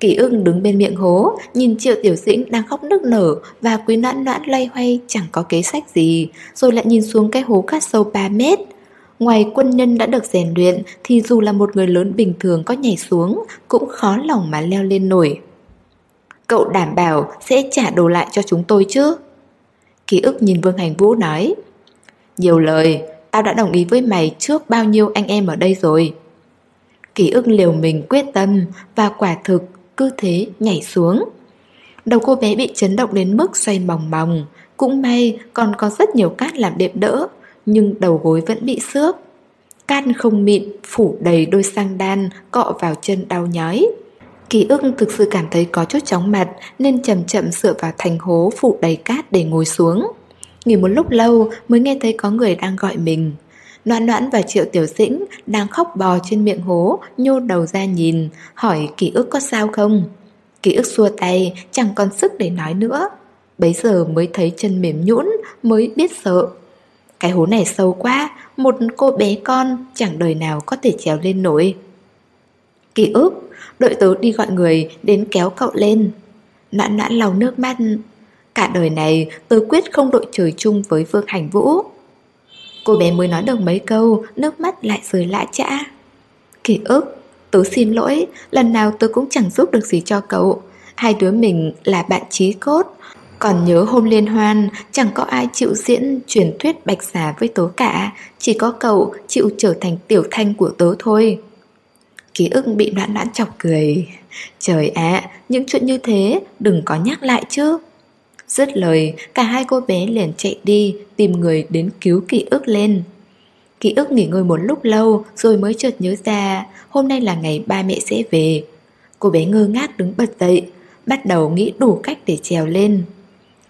Kỷ ưng đứng bên miệng hố Nhìn triệu tiểu dĩnh đang khóc nức nở Và quý noãn noãn lay hoay chẳng có kế sách gì Rồi lại nhìn xuống cái hố cát sâu 3 mét Ngoài quân nhân đã được rèn luyện thì dù là một người lớn bình thường có nhảy xuống cũng khó lòng mà leo lên nổi. Cậu đảm bảo sẽ trả đồ lại cho chúng tôi chứ? Ký ức nhìn Vương Hành Vũ nói Nhiều lời, tao đã đồng ý với mày trước bao nhiêu anh em ở đây rồi. Ký ức liều mình quyết tâm và quả thực cứ thế nhảy xuống. Đầu cô bé bị chấn động đến mức xoay mòng mòng, cũng may còn có rất nhiều cát làm đệm đỡ nhưng đầu gối vẫn bị xước. Can không mịn, phủ đầy đôi sang đan, cọ vào chân đau nhói. Ký ức thực sự cảm thấy có chút chóng mặt nên chậm chậm dựa vào thành hố phủ đầy cát để ngồi xuống. Nghỉ một lúc lâu mới nghe thấy có người đang gọi mình. Noãn noãn và Triệu Tiểu Dĩnh đang khóc bò trên miệng hố, nhô đầu ra nhìn, hỏi ký ức có sao không. Ký ức xua tay, chẳng còn sức để nói nữa. Bấy giờ mới thấy chân mềm nhũn, mới biết sợ. Cái hố này sâu quá, một cô bé con chẳng đời nào có thể trèo lên nổi. Ký ức, đội tớ đi gọi người đến kéo cậu lên. Noãn noãn lau nước mắt. Cả đời này tớ quyết không đội trời chung với Vương Hành Vũ. Cô bé mới nói được mấy câu, nước mắt lại rơi lã chã. Kỷ ức, tớ xin lỗi, lần nào tớ cũng chẳng giúp được gì cho cậu. Hai đứa mình là bạn trí cốt. Còn nhớ hôm liên hoan, chẳng có ai chịu diễn truyền thuyết bạch xà với tớ cả, chỉ có cậu chịu trở thành tiểu thanh của tớ thôi. Ký ức bị đoạn đoạn chọc cười. Trời ạ, những chuyện như thế đừng có nhắc lại chứ. Dứt lời, cả hai cô bé liền chạy đi tìm người đến cứu ký ức lên. Ký ức nghỉ ngơi một lúc lâu rồi mới chợt nhớ ra hôm nay là ngày ba mẹ sẽ về. Cô bé ngơ ngác đứng bật dậy, bắt đầu nghĩ đủ cách để trèo lên.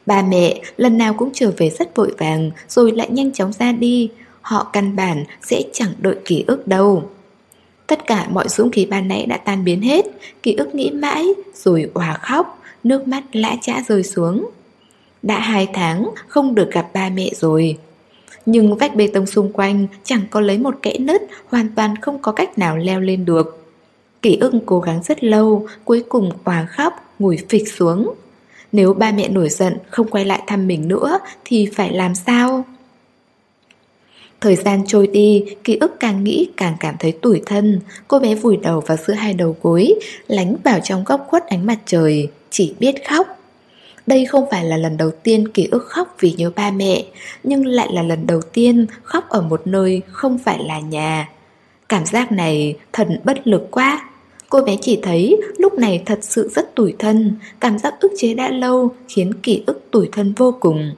Ba mẹ lần nào cũng trở về rất vội vàng rồi lại nhanh chóng ra đi. Họ căn bản sẽ chẳng đợi ký ức đâu. Tất cả mọi dũng khí ban nãy đã tan biến hết, ký ức nghĩ mãi rồi òa khóc, nước mắt lã chã rơi xuống. Đã hai tháng không được gặp ba mẹ rồi. Nhưng vách bê tông xung quanh chẳng có lấy một kẽ nứt Hoàn toàn không có cách nào leo lên được. Kỷ ưng cố gắng rất lâu Cuối cùng quả khóc ngồi phịch xuống. Nếu ba mẹ nổi giận không quay lại thăm mình nữa Thì phải làm sao? Thời gian trôi đi, ký ức càng nghĩ càng cảm thấy tủi thân. Cô bé vùi đầu vào giữa hai đầu gối Lánh vào trong góc khuất ánh mặt trời Chỉ biết khóc đây không phải là lần đầu tiên ký ức khóc vì nhớ ba mẹ, nhưng lại là lần đầu tiên khóc ở một nơi không phải là nhà. Cảm giác này thật bất lực quá. Cô bé chỉ thấy lúc này thật sự rất tủi thân, cảm giác ức chế đã lâu khiến ký ức tủi thân vô cùng.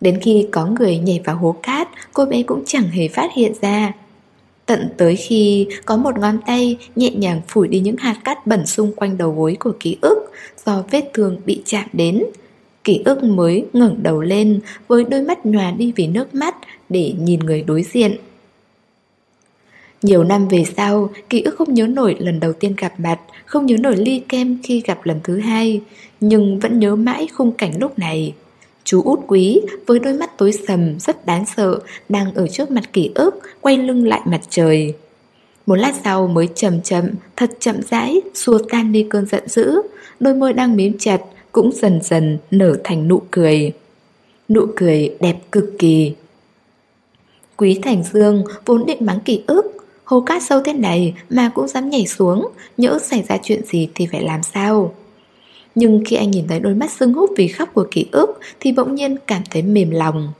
Đến khi có người nhảy vào hố cát, cô bé cũng chẳng hề phát hiện ra. Tận tới khi có một ngón tay nhẹ nhàng phủi đi những hạt cát bẩn xung quanh đầu gối của ký ức do vết thương bị chạm đến. Ký ức mới ngẩng đầu lên với đôi mắt nhòa đi vì nước mắt để nhìn người đối diện. Nhiều năm về sau, ký ức không nhớ nổi lần đầu tiên gặp mặt, không nhớ nổi ly kem khi gặp lần thứ hai, nhưng vẫn nhớ mãi khung cảnh lúc này. Chú út quý với đôi mắt tối sầm rất đáng sợ đang ở trước mặt ký ức quay lưng lại mặt trời. Một lát sau mới chậm chậm, thật chậm rãi xua tan đi cơn giận dữ, đôi môi đang mím chặt cũng dần dần nở thành nụ cười. Nụ cười đẹp cực kỳ. Quý Thành Dương vốn định mắng ký ức, hồ cát sâu thế này mà cũng dám nhảy xuống, nhỡ xảy ra chuyện gì thì phải làm sao? Nhưng khi anh nhìn thấy đôi mắt sưng húp vì khóc của ký ức Thì bỗng nhiên cảm thấy mềm lòng.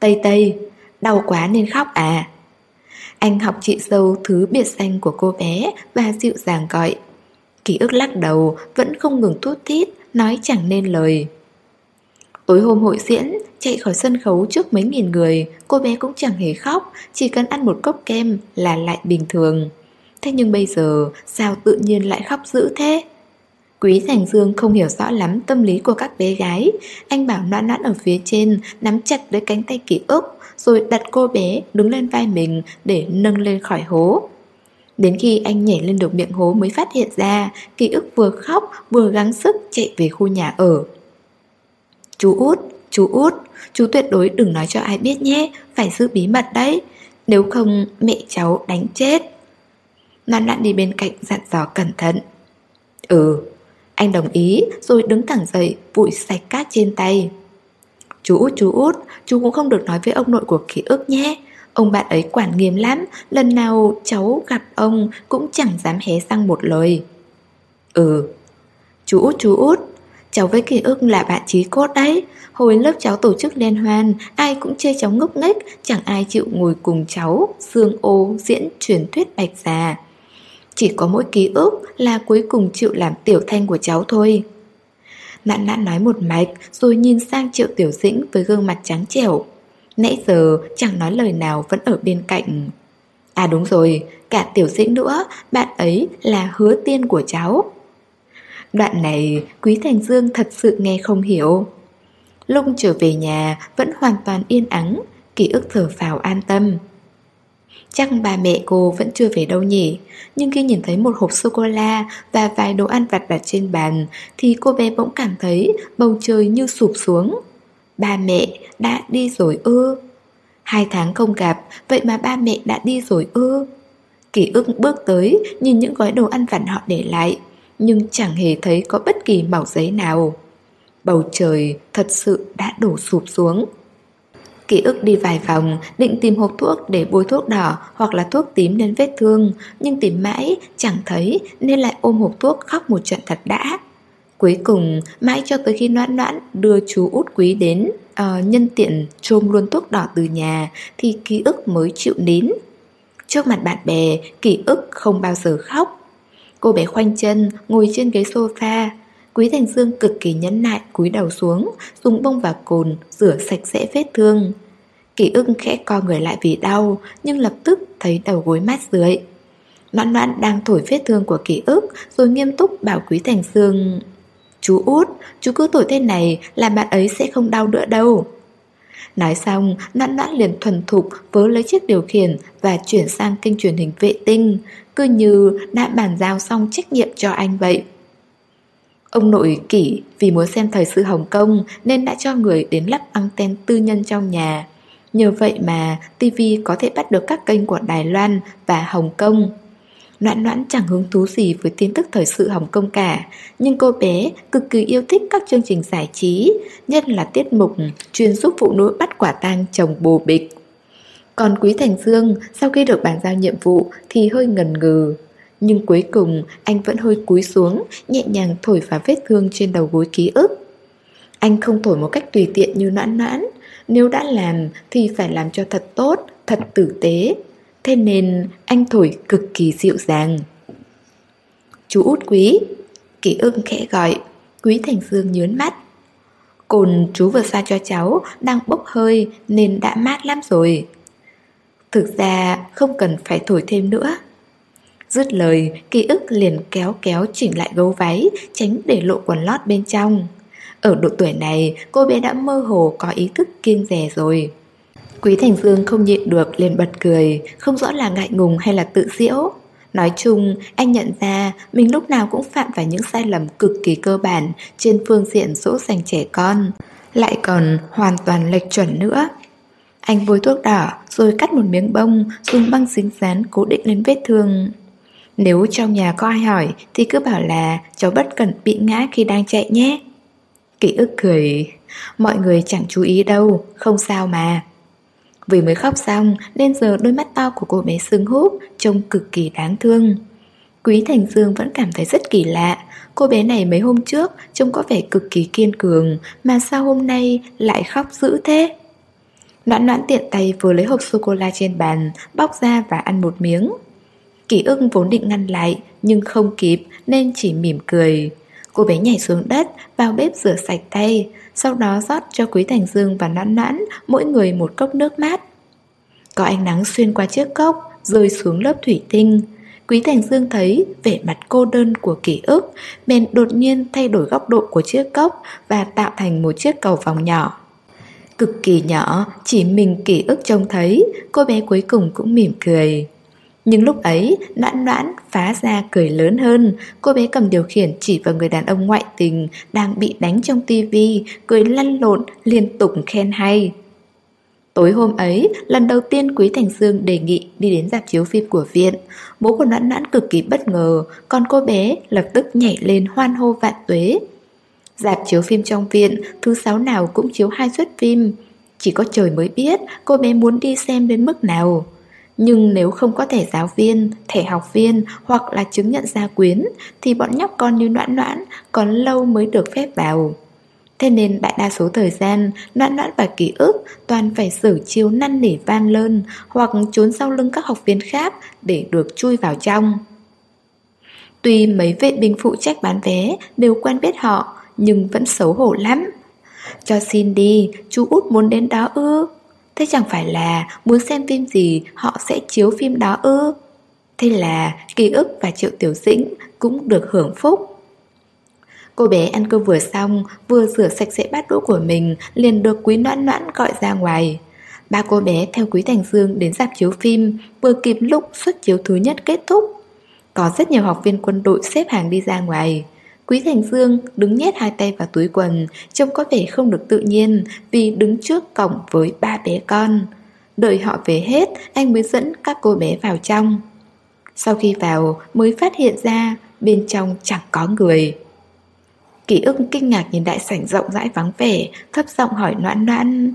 Tây Tây, đau quá nên khóc à. Anh học chị dâu thứ biệt danh của cô bé Và dịu dàng gọi. Ký ức lắc đầu Vẫn không ngừng thút thít Nói chẳng nên lời. Tối hôm hội diễn Chạy khỏi sân khấu trước mấy nghìn người Cô bé cũng chẳng hề khóc Chỉ cần ăn một cốc kem là lại bình thường. Thế nhưng bây giờ Sao tự nhiên lại khóc dữ thế? Quý Thành Dương không hiểu rõ lắm tâm lý của các bé gái. Anh bảo noãn noãn ở phía trên Nắm chặt lấy cánh tay ký ức Rồi đặt cô bé đứng lên vai mình Để nâng lên khỏi hố. Đến khi anh nhảy lên được miệng hố mới phát hiện ra Ký ức vừa khóc vừa gắng sức chạy về khu nhà ở. Chú út, chú út Chú tuyệt đối đừng nói cho ai biết nhé Phải giữ bí mật đấy. Nếu không mẹ cháu đánh chết. Noan noãn đi bên cạnh dặn dò cẩn thận. Ừ anh đồng ý, rồi đứng thẳng dậy, Vụi sạch cát trên tay. Chú út chú út, Chú cũng không được nói với ông nội của ký ức nhé. Ông bạn ấy quản nghiêm lắm, Lần nào cháu gặp ông Cũng chẳng dám hé răng một lời. Ừ. Chú út chú út, Cháu với ký ức là bạn trí cốt đấy. Hồi lớp cháu tổ chức liên hoan, Ai cũng chê cháu ngốc nghếch, Chẳng ai chịu ngồi cùng cháu, xương ô diễn truyền thuyết bạch già chỉ có mỗi ký ức là cuối cùng chịu làm tiểu thanh của cháu thôi. Nạn nạn nói một mạch Rồi nhìn sang triệu tiểu dĩnh với gương mặt trắng trẻo. Nãy giờ chẳng nói lời nào vẫn ở bên cạnh. À đúng rồi, cả tiểu dĩnh nữa Bạn ấy là hứa tiên của cháu. Đoạn này Quý Thành Dương thật sự nghe không hiểu. Lung trở về nhà vẫn hoàn toàn yên ắng Ký ức thở phào an tâm. Chắc bà mẹ cô vẫn chưa về đâu nhỉ? Nhưng khi nhìn thấy một hộp sô-cô-la Và vài đồ ăn vặt đặt trên bàn, Thì cô bé bỗng cảm thấy Bầu trời như sụp xuống. Ba mẹ đã đi rồi ư? Hai tháng không gặp, Vậy mà ba mẹ đã đi rồi ư? Kỷ ức bước tới Nhìn những gói đồ ăn vặt họ để lại, Nhưng chẳng hề thấy có bất kỳ mẩu giấy nào. Bầu trời thật sự đã đổ sụp xuống. Ký ức đi vài vòng, định tìm hộp thuốc để bôi thuốc đỏ hoặc là thuốc tím lên vết thương, nhưng tìm mãi chẳng thấy nên lại ôm hộp thuốc khóc một trận thật đã. Cuối cùng, mãi cho tới khi noãn noãn đưa chú út quý đến, uh, nhân tiện trôm luôn thuốc đỏ từ nhà, thì ký ức mới chịu nín. Trước mặt bạn bè, ký ức không bao giờ khóc. Cô bé khoanh chân, ngồi trên ghế sofa, Quý Thành Dương cực kỳ nhẫn nại cúi đầu xuống, dùng bông và cồn rửa sạch sẽ vết thương. Kỳ ưng khẽ co người lại vì đau, nhưng lập tức thấy đầu gối mát dưới. Noãn noãn đang thổi vết thương của ký ức rồi nghiêm túc bảo Quý Thành Dương Chú út, chú cứ thổi thế này là bạn ấy sẽ không đau nữa đâu. Nói xong, noãn noãn liền thuần thục vớ lấy chiếc điều khiển và chuyển sang kênh truyền hình vệ tinh, cứ như đã bàn giao xong trách nhiệm cho anh vậy. Ông nội kỷ vì muốn xem thời sự Hồng Kông nên đã cho người đến lắp anten tư nhân trong nhà. Nhờ vậy mà TV có thể bắt được các kênh của Đài Loan và Hồng Kông. Noãn noãn chẳng hứng thú gì với tin tức thời sự Hồng Kông cả, nhưng cô bé cực kỳ yêu thích các chương trình giải trí, nhất là tiết mục chuyên giúp phụ nữ bắt quả tang chồng bồ bịch. Còn Quý Thành Dương, sau khi được bàn giao nhiệm vụ thì hơi ngần ngừ, nhưng cuối cùng anh vẫn hơi cúi xuống Nhẹ nhàng thổi vào vết thương trên đầu gối ký ức. Anh không thổi một cách tùy tiện như noãn noãn. Nếu đã làm thì phải làm cho thật tốt, thật tử tế. Thế nên anh thổi cực kỳ dịu dàng. Chú út quý Ký ưng khẽ gọi. Quý Thành Dương nhớn mắt. Cồn chú vừa xa cho cháu Đang bốc hơi nên đã mát lắm rồi. Thực ra không cần phải thổi thêm nữa. Dứt lời, ký ức liền kéo kéo chỉnh lại gấu váy, tránh để lộ quần lót bên trong. Ở độ tuổi này, cô bé đã mơ hồ có ý thức kiêng rè rồi. Quý Thành Dương không nhịn được liền bật cười, không rõ là ngại ngùng hay là tự diễu. Nói chung, anh nhận ra mình lúc nào cũng phạm phải những sai lầm cực kỳ cơ bản trên phương diện dỗ dành trẻ con, lại còn hoàn toàn lệch chuẩn nữa. Anh bôi thuốc đỏ rồi cắt một miếng bông, dùng băng dính dán cố định lên vết thương. Nếu trong nhà có ai hỏi thì cứ bảo là cháu bất cẩn bị ngã khi đang chạy nhé. Kỷ ức cười, mọi người chẳng chú ý đâu, không sao mà. Vì mới khóc xong nên giờ đôi mắt to của cô bé sưng húp trông cực kỳ đáng thương. Quý Thành Dương vẫn cảm thấy rất kỳ lạ, cô bé này mấy hôm trước trông có vẻ cực kỳ kiên cường mà sao hôm nay lại khóc dữ thế? Noãn noãn tiện tay vừa lấy hộp sô-cô-la trên bàn, bóc ra và ăn một miếng. Kỷ ưng vốn định ngăn lại Nhưng không kịp nên chỉ mỉm cười. Cô bé nhảy xuống đất Vào bếp rửa sạch tay Sau đó rót cho Quý Thành Dương và Noãn Noãn Mỗi người một cốc nước mát. Có ánh nắng xuyên qua chiếc cốc Rơi xuống lớp thủy tinh. Quý Thành Dương thấy vẻ mặt cô đơn của ký ức Bèn đột nhiên thay đổi góc độ của chiếc cốc Và tạo thành một chiếc cầu vòng nhỏ. Cực kỳ nhỏ, chỉ mình ký ức trông thấy Cô bé cuối cùng cũng mỉm cười nhưng lúc ấy, noãn noãn phá ra cười lớn hơn Cô bé cầm điều khiển chỉ vào người đàn ông ngoại tình Đang bị đánh trong tivi Cười lăn lộn, liên tục khen hay Tối hôm ấy, lần đầu tiên Quý Thành Dương đề nghị đi đến dạp chiếu phim của viện. Bố của Noãn Noãn cực kỳ bất ngờ, còn cô bé lập tức nhảy lên hoan hô vạn tuế. Dạp chiếu phim trong viện, thứ sáu nào cũng chiếu hai suất phim. Chỉ có trời mới biết cô bé muốn đi xem đến mức nào. Nhưng nếu không có thẻ giáo viên, thẻ học viên hoặc là chứng nhận gia quyến thì bọn nhóc con như noãn noãn còn lâu mới được phép vào. Thế nên đại đa số thời gian, noãn noãn và ký ức toàn phải xử chiếu năn nỉ van lơn hoặc trốn sau lưng các học viên khác để được chui vào trong. Tuy mấy vệ binh phụ trách bán vé đều quen biết họ nhưng vẫn xấu hổ lắm. Cho xin đi, chú út muốn đến đó ư? Thế chẳng phải là muốn xem phim gì họ sẽ chiếu phim đó ư? Thế là ký ức và Triệu Tiểu Dĩnh cũng được hưởng phúc. Cô bé ăn cơm vừa xong, vừa rửa sạch sẽ bát đũa của mình, liền được quý noãn noãn gọi ra ngoài. Ba cô bé theo Quý Thành Dương đến dạp chiếu phim Vừa kịp lúc suất chiếu thứ nhất kết thúc Có rất nhiều học viên quân đội xếp hàng đi ra ngoài Quý Thành Dương đứng nhét hai tay vào túi quần, Trông có vẻ không được tự nhiên Vì đứng trước cổng với ba bé con. Đợi họ về hết, Anh mới dẫn các cô bé vào trong. Sau khi vào, mới phát hiện ra Bên trong chẳng có người. Ký ức kinh ngạc nhìn đại sảnh rộng rãi vắng vẻ, Thấp giọng hỏi noãn noãn,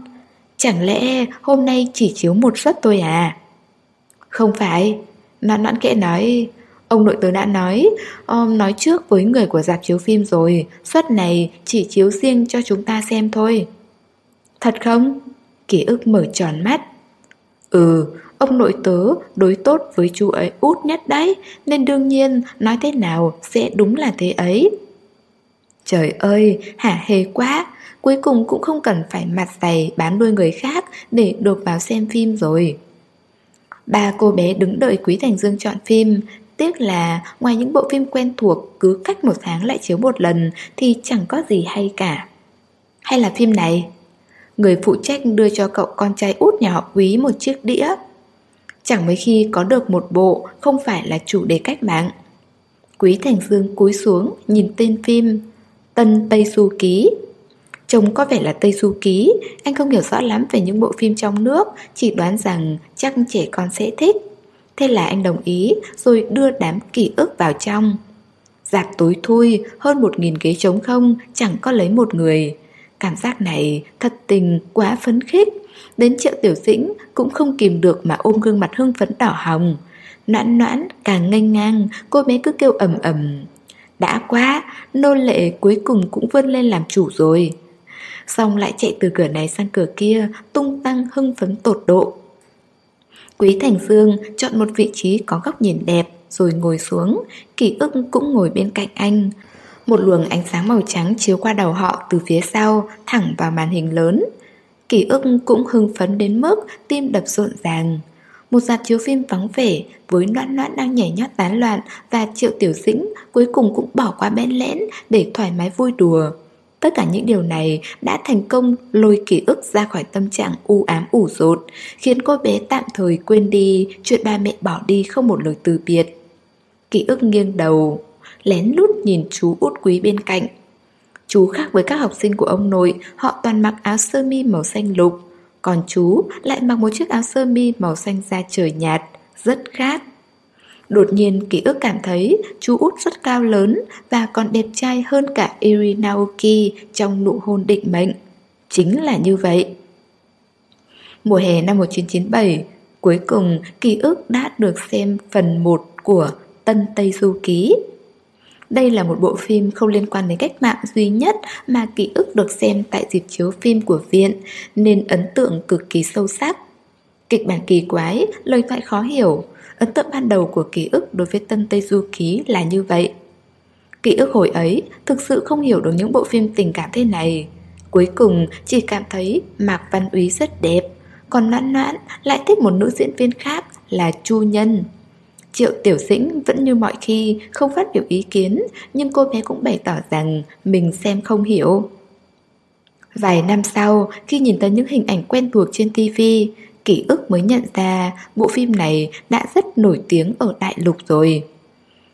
Chẳng lẽ hôm nay chỉ chiếu một suất thôi à? Không phải, Noãn noãn kẽ nói Ông nội tớ đã nói um, nói trước với người của dạp chiếu phim rồi Suất này chỉ chiếu riêng cho chúng ta xem thôi. Thật không? Ký ức mở tròn mắt. Ừ, ông nội tớ đối tốt với chú ấy út nhất đấy Nên đương nhiên nói thế nào sẽ đúng là thế ấy. Trời ơi, hả hề quá Cuối cùng cũng không cần phải mặt dày bán đuôi người khác Để đột vào xem phim rồi. Ba cô bé đứng đợi Quý Thành Dương chọn phim Tiếc là ngoài những bộ phim quen thuộc Cứ cách một tháng lại chiếu một lần Thì chẳng có gì hay cả. Hay là phim này? Người phụ trách đưa cho cậu con trai út nhà họ Quý một chiếc đĩa. Chẳng mấy khi có được một bộ Không phải là chủ đề cách mạng. Quý Thành Dương cúi xuống Nhìn tên phim Tân Tây Du Ký. Trông có vẻ là Tây Du Ký, Anh không hiểu rõ lắm về những bộ phim trong nước, Chỉ đoán rằng chắc trẻ con sẽ thích. Thế là anh đồng ý, Rồi đưa đám ký ức vào trong. Dạp tối thui, Hơn một nghìn ghế trống không, Chẳng có lấy một người. Cảm giác này thật tình quá phấn khích. Đến triệu tiểu dĩnh Cũng không kìm được mà ôm gương mặt hưng phấn đỏ hồng. Noãn noãn, càng ngây ngang, Cô bé cứ kêu ầm ầm. Đã quá, Nô lệ cuối cùng cũng vươn lên làm chủ rồi. Xong lại chạy từ cửa này sang cửa kia, Tung tăng hưng phấn tột độ. Quý Thành Dương chọn một vị trí có góc nhìn đẹp Rồi ngồi xuống Kỷ ức cũng ngồi bên cạnh anh. Một luồng ánh sáng màu trắng chiếu qua đầu họ từ phía sau, Thẳng vào màn hình lớn. Kỷ ức cũng hưng phấn đến mức Tim đập rộn ràng. Một dạp chiếu phim vắng vẻ với noãn noãn đang nhảy nhót tán loạn và triệu tiểu dĩnh cuối cùng cũng bỏ qua bén lẽn để thoải mái vui đùa. Tất cả những điều này đã thành công lôi ký ức ra khỏi tâm trạng u ám ủ rột, khiến cô bé tạm thời quên đi chuyện ba mẹ bỏ đi không một lời từ biệt. Ký ức nghiêng đầu, lén lút nhìn chú út quý bên cạnh. Chú khác với các học sinh của ông nội, họ toàn mặc áo sơ mi màu xanh lục, còn chú lại mặc một chiếc áo sơ mi màu xanh da trời nhạt, rất khác. Đột nhiên ký ức cảm thấy chú út rất cao lớn và còn đẹp trai hơn cả Iri Naoki trong nụ hôn định mệnh. Chính là như vậy. Mùa hè năm 1997, cuối cùng ký ức đã được xem phần 1 của Tân Tây Du Ký. Đây là một bộ phim không liên quan đến cách mạng duy nhất mà ký ức được xem tại dịp chiếu phim của viện, nên ấn tượng cực kỳ sâu sắc. Kịch bản kỳ quái, lời thoại khó hiểu, Ấn tượng ban đầu của ký ức đối với Tân Tây Du Ký là như vậy. Ký ức hồi ấy thực sự không hiểu được những bộ phim tình cảm thế này. Cuối cùng chỉ cảm thấy Mạc Văn Úy rất đẹp, còn Noãn Noãn lại thích một nữ diễn viên khác là Chu Nhân. Triệu Tiểu Dĩnh vẫn như mọi khi không phát biểu ý kiến, nhưng cô bé cũng bày tỏ rằng mình xem không hiểu. Vài năm sau, khi nhìn thấy những hình ảnh quen thuộc trên TV, ký ức mới nhận ra bộ phim này đã rất nổi tiếng ở đại lục rồi.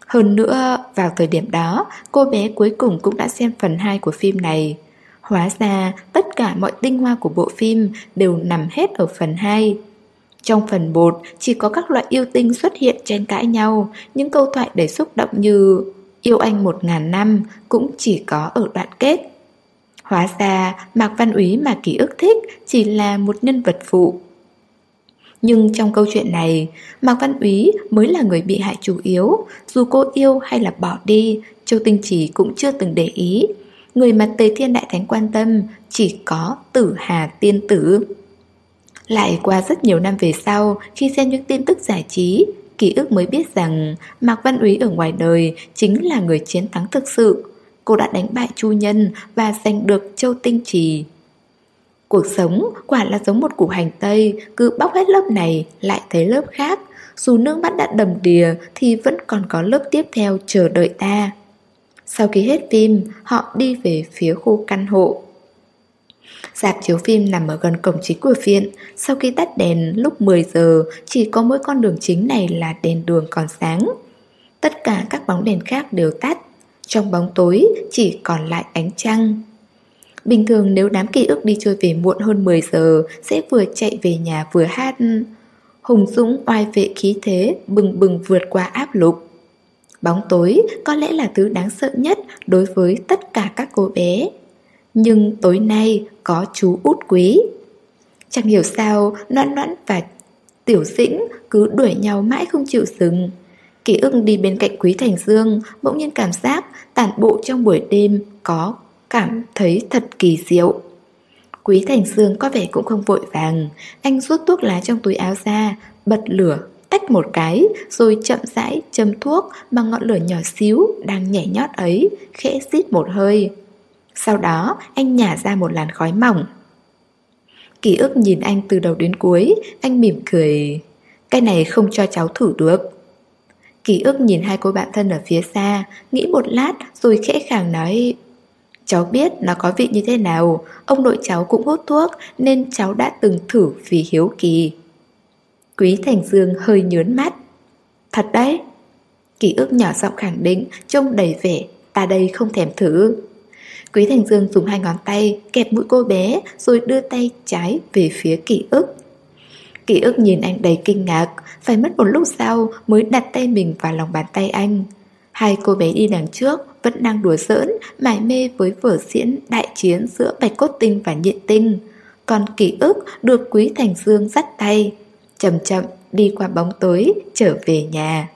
Hơn nữa, vào thời điểm đó, cô bé cuối cùng cũng đã xem phần 2 của phim này. Hóa ra, tất cả mọi tinh hoa của bộ phim đều nằm hết ở phần 2. Trong phần 1, chỉ có các loại yêu tinh xuất hiện tranh cãi nhau, những câu thoại đầy xúc động như Yêu anh một ngàn năm cũng chỉ có ở đoạn kết. Hóa ra, Mạc Văn Úy mà ký ức thích chỉ là một nhân vật phụ. Nhưng trong câu chuyện này, Mạc Văn Úy mới là người bị hại chủ yếu, dù cô yêu hay là bỏ đi, Châu Tinh Chỉ cũng chưa từng để ý. Người mà Tề Thiên Đại Thánh quan tâm chỉ có Tử Hà Tiên Tử. Lại qua rất nhiều năm về sau, khi xem những tin tức giải trí, ký ức mới biết rằng Mạc Văn Úy ở ngoài đời chính là người chiến thắng thực sự. Cô đã đánh bại Chu Nhân và giành được Châu Tinh Trì. Cuộc sống quả là giống một củ hành tây, cứ bóc hết lớp này lại thấy lớp khác. Dù nước mắt đã đầm đìa thì vẫn còn có lớp tiếp theo chờ đợi ta. Sau khi hết phim, họ đi về phía khu căn hộ. Dạp chiếu phim nằm ở gần cổng chính của viện Sau khi tắt đèn lúc 10 giờ Chỉ có mỗi con đường chính này là đèn đường còn sáng Tất cả các bóng đèn khác đều tắt Trong bóng tối chỉ còn lại ánh trăng Bình thường nếu đám ký ức đi chơi về muộn hơn 10 giờ, Sẽ vừa chạy về nhà vừa hát. Hùng dũng oai vệ khí thế, Bừng bừng vượt qua áp lục Bóng tối có lẽ là thứ đáng sợ nhất Đối với tất cả các cô bé. Nhưng tối nay có chú út quý. Chẳng hiểu sao, Noãn noãn và Tiểu dĩnh cứ đuổi nhau mãi không chịu dừng. Ký ức đi bên cạnh Quý Thành Dương, Bỗng nhiên cảm giác tản bộ trong buổi đêm Có cảm thấy thật kỳ diệu. Quý Thành Dương có vẻ cũng không vội vàng. Anh rút thuốc lá trong túi áo ra, Bật lửa, tách một cái, Rồi chậm rãi châm thuốc Bằng ngọn lửa nhỏ xíu Đang nhảy nhót ấy, Khẽ xít một hơi. Sau đó, anh nhả ra một làn khói mỏng. Ký ức nhìn anh từ đầu đến cuối, Anh mỉm cười. Cái này không cho cháu thử được. Ký ức nhìn hai cô bạn thân ở phía xa, Nghĩ một lát rồi khẽ khàng nói Cháu biết nó có vị như thế nào. Ông nội cháu cũng hút thuốc, Nên cháu đã từng thử vì hiếu kỳ. Quý Thành Dương hơi nhớn mắt. Thật đấy. Ký ức nhỏ giọng khẳng định, Trông đầy vẻ, Ta đây không thèm thử. Quý Thành Dương dùng hai ngón tay Kẹp mũi cô bé, Rồi đưa tay trái về phía ký ức. Ký ức nhìn anh đầy kinh ngạc, Phải mất một lúc sau Mới đặt tay mình vào lòng bàn tay anh. Hai cô bé đi đằng trước vẫn đang đùa giỡn, mải mê với vở diễn đại chiến giữa Bạch Cốt Tinh và Nhện Tinh. Còn ký ức được Quý Thành Dương dắt tay, chậm chậm đi qua bóng tối trở về nhà.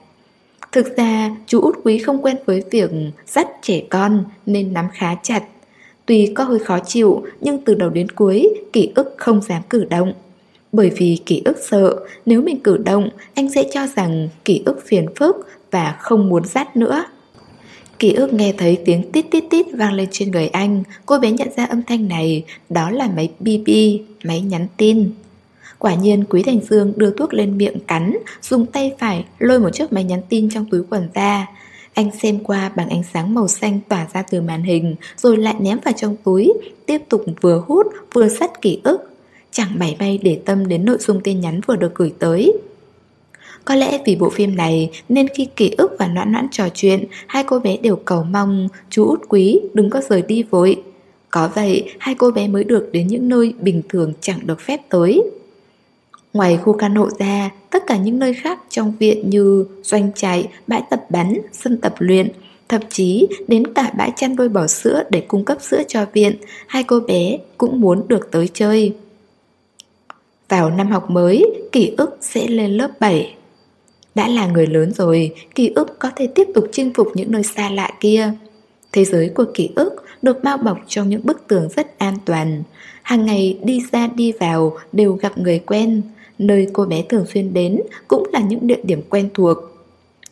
Thực ra, chú út quý không quen với việc dắt trẻ con nên nắm khá chặt. Tuy có hơi khó chịu nhưng từ đầu đến cuối ký ức không dám cử động. Bởi vì ký ức sợ nếu mình cử động anh sẽ cho rằng ký ức phiền phức và không muốn dắt nữa. Ký ức nghe thấy tiếng tít tít tít vang lên trên người anh Cô bé nhận ra âm thanh này Đó là máy BB, máy nhắn tin. Quả nhiên Quý Thành Dương đưa thuốc lên miệng cắn Dùng tay phải lôi một chiếc máy nhắn tin trong túi quần ra. Anh xem qua bằng ánh sáng màu xanh tỏa ra từ màn hình Rồi lại ném vào trong túi Tiếp tục vừa hút vừa sắt ký ức. Chẳng bảy bay để tâm đến nội dung tin nhắn vừa được gửi tới có lẽ vì bộ phim này nên khi ký ức và noãn noãn trò chuyện, hai cô bé đều cầu mong chú út quý đừng có rời đi vội. Có vậy, hai cô bé mới được đến những nơi bình thường chẳng được phép tới. Ngoài khu căn hộ ra, tất cả những nơi khác trong viện như doanh trại, bãi tập bắn, sân tập luyện, thậm chí đến cả bãi chăn đôi bò sữa để cung cấp sữa cho viện, hai cô bé cũng muốn được tới chơi. Vào năm học mới, ký ức sẽ lên lớp 7. Đã là người lớn rồi, ký ức có thể tiếp tục chinh phục những nơi xa lạ kia. Thế giới của ký ức được bao bọc trong những bức tường rất an toàn. Hàng ngày đi ra đi vào đều gặp người quen, nơi cô bé thường xuyên đến cũng là những địa điểm quen thuộc.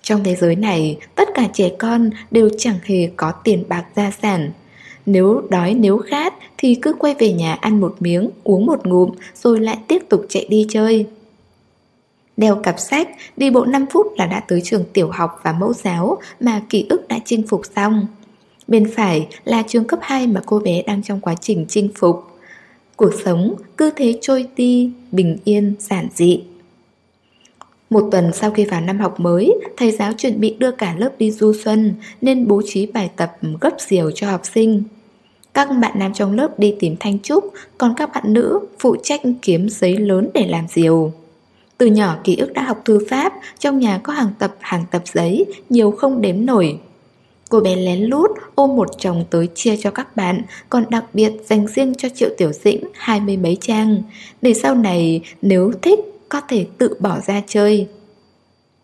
Trong thế giới này, tất cả trẻ con đều chẳng hề có tiền bạc gia sản. Nếu đói nếu khát thì cứ quay về nhà ăn một miếng, uống một ngụm rồi lại tiếp tục chạy đi chơi. Đeo cặp sách, đi bộ 5 phút là đã tới trường tiểu học và mẫu giáo mà ký ức đã chinh phục xong. Bên phải là trường cấp 2 mà cô bé đang trong quá trình chinh phục. Cuộc sống cứ thế trôi đi, bình yên, giản dị. Một tuần sau khi vào năm học mới, thầy giáo chuẩn bị đưa cả lớp đi du xuân nên bố trí bài tập gấp diều cho học sinh. Các bạn nam trong lớp đi tìm Thanh Trúc, còn các bạn nữ phụ trách kiếm giấy lớn để làm diều. Từ nhỏ ký ức đã học thư pháp, trong nhà có hàng tập hàng tập giấy, nhiều không đếm nổi. Cô bé lén lút ôm một chồng tới chia cho các bạn, còn đặc biệt dành riêng cho Triệu Tiểu Dĩnh hai mươi mấy trang, để sau này nếu thích có thể tự bỏ ra chơi.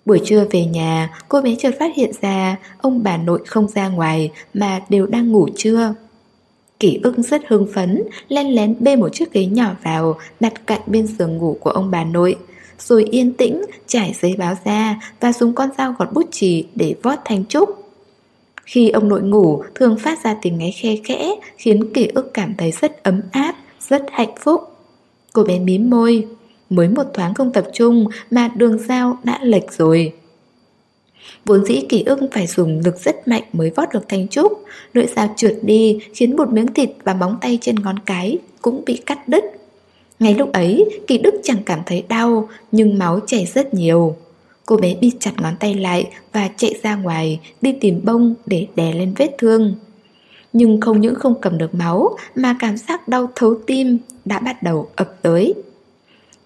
Buổi trưa về nhà, cô bé chợt phát hiện ra ông bà nội không ra ngoài mà đều đang ngủ trưa. Kỷ ức rất hưng phấn, len lén bê một chiếc ghế nhỏ vào, đặt cạnh bên giường ngủ của ông bà nội rồi yên tĩnh trải giấy báo ra và dùng con dao gọt bút chì để vót thanh trúc. Khi ông nội ngủ thường phát ra tiếng ngáy khe khẽ khiến kỷ ức cảm thấy rất ấm áp, rất hạnh phúc. Cô bé mím môi, mới một thoáng không tập trung mà đường dao đã lệch rồi. Vốn dĩ kỷ ức phải dùng lực rất mạnh mới vót được thanh trúc Lưỡi dao trượt đi khiến một miếng thịt và móng tay trên ngón cái cũng bị cắt đứt ngay lúc ấy, kỳ đức chẳng cảm thấy đau nhưng máu chảy rất nhiều. Cô bé đi chặt ngón tay lại và chạy ra ngoài đi tìm bông để đè lên vết thương. Nhưng không những không cầm được máu mà cảm giác đau thấu tim đã bắt đầu ập tới.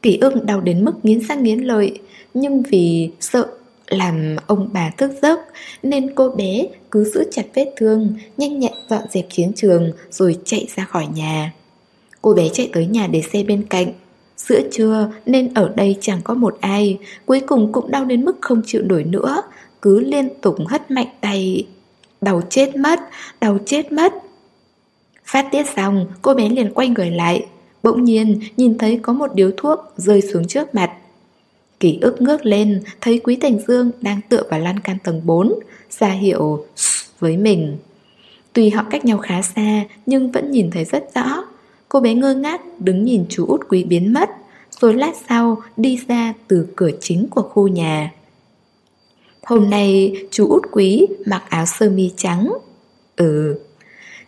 Kỳ ương đau đến mức nghiến răng nghiến lợi Nhưng vì sợ làm ông bà thức giấc Nên cô bé cứ giữ chặt vết thương Nhanh nhẹn dọn dẹp chiến trường Rồi chạy ra khỏi nhà. Cô bé chạy tới nhà để xe bên cạnh. Giữa trưa nên ở đây chẳng có một ai. Cuối cùng cũng đau đến mức không chịu nổi nữa. Cứ liên tục hất mạnh tay. Đau chết mất, đau chết mất. Phát tiết xong, cô bé liền quay người lại. Bỗng nhiên nhìn thấy có một điếu thuốc rơi xuống trước mặt. Ký ức ngước lên Thấy Quý Thành Dương đang tựa vào lan can tầng 4 ra hiệu với mình. Tuy họ cách nhau khá xa Nhưng vẫn nhìn thấy rất rõ. Cô bé ngơ ngác đứng nhìn chú út quý biến mất, Rồi lát sau đi ra từ cửa chính của khu nhà Hôm nay, chú út quý mặc áo sơ mi trắng Ừ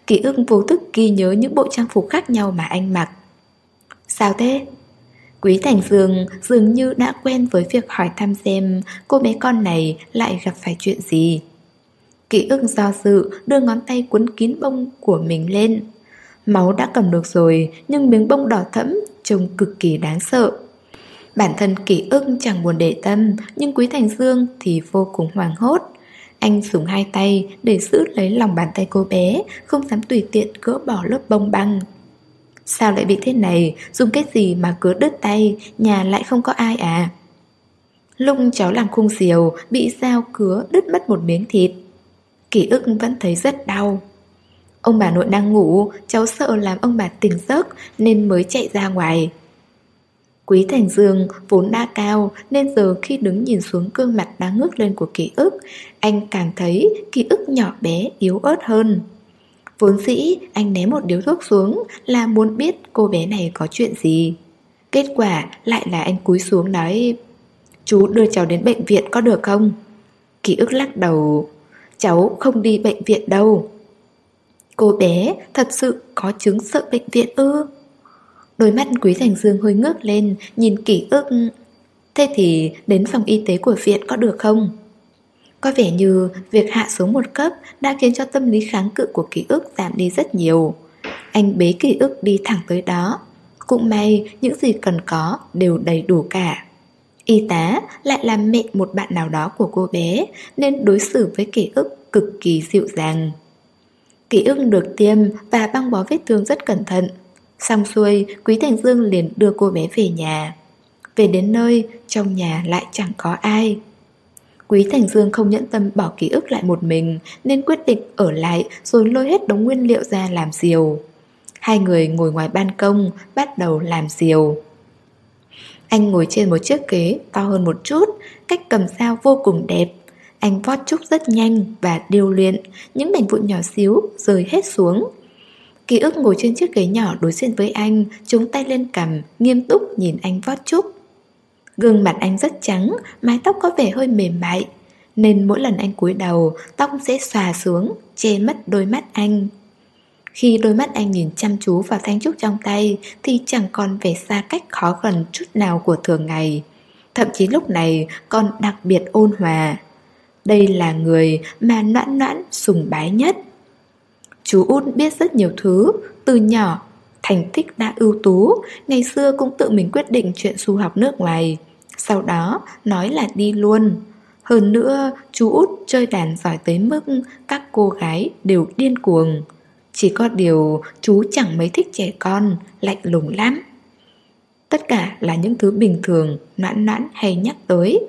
Ký ức vô thức ghi nhớ những bộ trang phục khác nhau mà anh mặc Sao thế? Quý Thành Dương dường như đã quen với việc hỏi thăm xem cô bé con này lại gặp phải chuyện gì. Ký ức do dự, đưa ngón tay cuốn kín bông của mình lên. Máu đã cầm được rồi nhưng miếng bông đỏ thẫm trông cực kỳ đáng sợ. Bản thân ký ức chẳng buồn để tâm nhưng Quý Thành Dương thì vô cùng hoảng hốt. Anh dùng hai tay để giữ lấy lòng bàn tay cô bé, không dám tùy tiện gỡ bỏ lớp bông băng. Sao lại bị thế này? Dùng cái gì mà cứ đứt tay? Nhà lại không có ai à? Lúc cháu làm khung diều Bị dao cứa đứt mất một miếng thịt. Ký ức vẫn thấy rất đau. Ông bà nội đang ngủ, Cháu sợ làm ông bà tỉnh giấc Nên mới chạy ra ngoài. Quý Thành Dương vốn đã cao Nên giờ khi đứng nhìn xuống gương mặt đang ngước lên của ký ức, Anh càng thấy ký ức nhỏ bé, yếu ớt hơn. Vốn dĩ, anh ném một điếu thuốc xuống là muốn biết cô bé này có chuyện gì. Kết quả lại là anh cúi xuống nói, Chú đưa cháu đến bệnh viện có được không? Ký ức lắc đầu, Cháu không đi bệnh viện đâu. Cô bé thật sự có chứng sợ bệnh viện ư Đôi mắt Quý Thành Dương hơi ngước lên, Nhìn kỹ ức Thế thì đến phòng y tế của viện có được không? Có vẻ như việc hạ xuống một cấp đã khiến cho tâm lý kháng cự của ký ức giảm đi rất nhiều. Anh bế ký ức đi thẳng tới đó. Cũng may, những gì cần có đều đầy đủ cả. Y tá lại là mẹ một bạn nào đó của cô bé, nên đối xử với ký ức cực kỳ dịu dàng. Ký ức được tiêm và băng bó vết thương rất cẩn thận. Xong xuôi, Quý Thành Dương liền đưa cô bé về nhà. Về đến nơi, trong nhà lại chẳng có ai. Quý Thành Dương không nhẫn tâm bỏ ký ức lại một mình Nên quyết định ở lại rồi lôi hết đống nguyên liệu ra làm diều Hai người ngồi ngoài ban công bắt đầu làm diều Anh ngồi trên một chiếc ghế to hơn một chút Cách cầm dao vô cùng đẹp anh vót trúc rất nhanh và điêu luyện. Những mảnh vụn nhỏ xíu rơi hết xuống. Ký ức ngồi trên chiếc ghế nhỏ đối diện với anh Chúng tay lên cầm Nghiêm túc nhìn anh vót trúc Gương mặt anh rất trắng, mái tóc có vẻ hơi mềm mại Nên mỗi lần anh cúi đầu, tóc sẽ xòa xuống, che mất đôi mắt anh. Khi đôi mắt anh nhìn chăm chú vào thanh trúc trong tay Thì chẳng còn vẻ xa cách khó gần chút nào của thường ngày. Thậm chí lúc này còn đặc biệt ôn hòa. Đây là người mà noãn noãn sùng bái nhất Chú út biết rất nhiều thứ Từ nhỏ thành tích đã ưu tú, ngày xưa cũng tự mình quyết định chuyện du học nước ngoài. Sau đó nói là đi luôn. Hơn nữa, chú út chơi đàn giỏi tới mức các cô gái đều điên cuồng. Chỉ có điều chú chẳng mấy thích trẻ con, lạnh lùng lắm. Tất cả là những thứ bình thường, noãn noãn hay nhắc tới.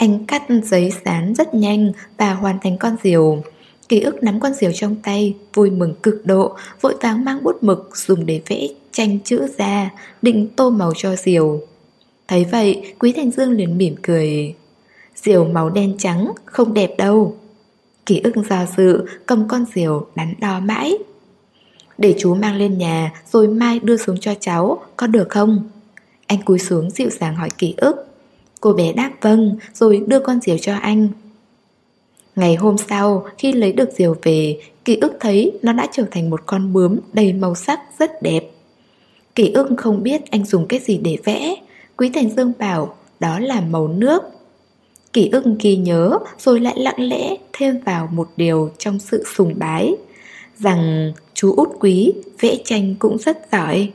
Anh cắt giấy dán rất nhanh và hoàn thành con diều. Ký ức nắm con diều trong tay, vui mừng cực độ, vội vàng mang bút mực dùng để vẽ tranh chữ ra, định tô màu cho diều. Thấy vậy, Quý Thành Dương liền mỉm cười. Diều màu đen trắng, không đẹp đâu. Ký ức do dự, cầm con diều đắn đo mãi. Để chú mang lên nhà rồi mai đưa xuống cho cháu, có được không? Anh cúi xuống dịu dàng hỏi ký ức. Cô bé đáp vâng rồi đưa con diều cho anh. Ngày hôm sau, khi lấy được diều về, Ký ức thấy nó đã trở thành một con bướm đầy màu sắc rất đẹp. Ký ức không biết anh dùng cái gì để vẽ. Quý Thành Dương bảo, đó là màu nước. Ký ức ghi nhớ, rồi lại lặng lẽ thêm vào một điều trong sự sùng bái, Rằng chú út quý vẽ tranh cũng rất giỏi.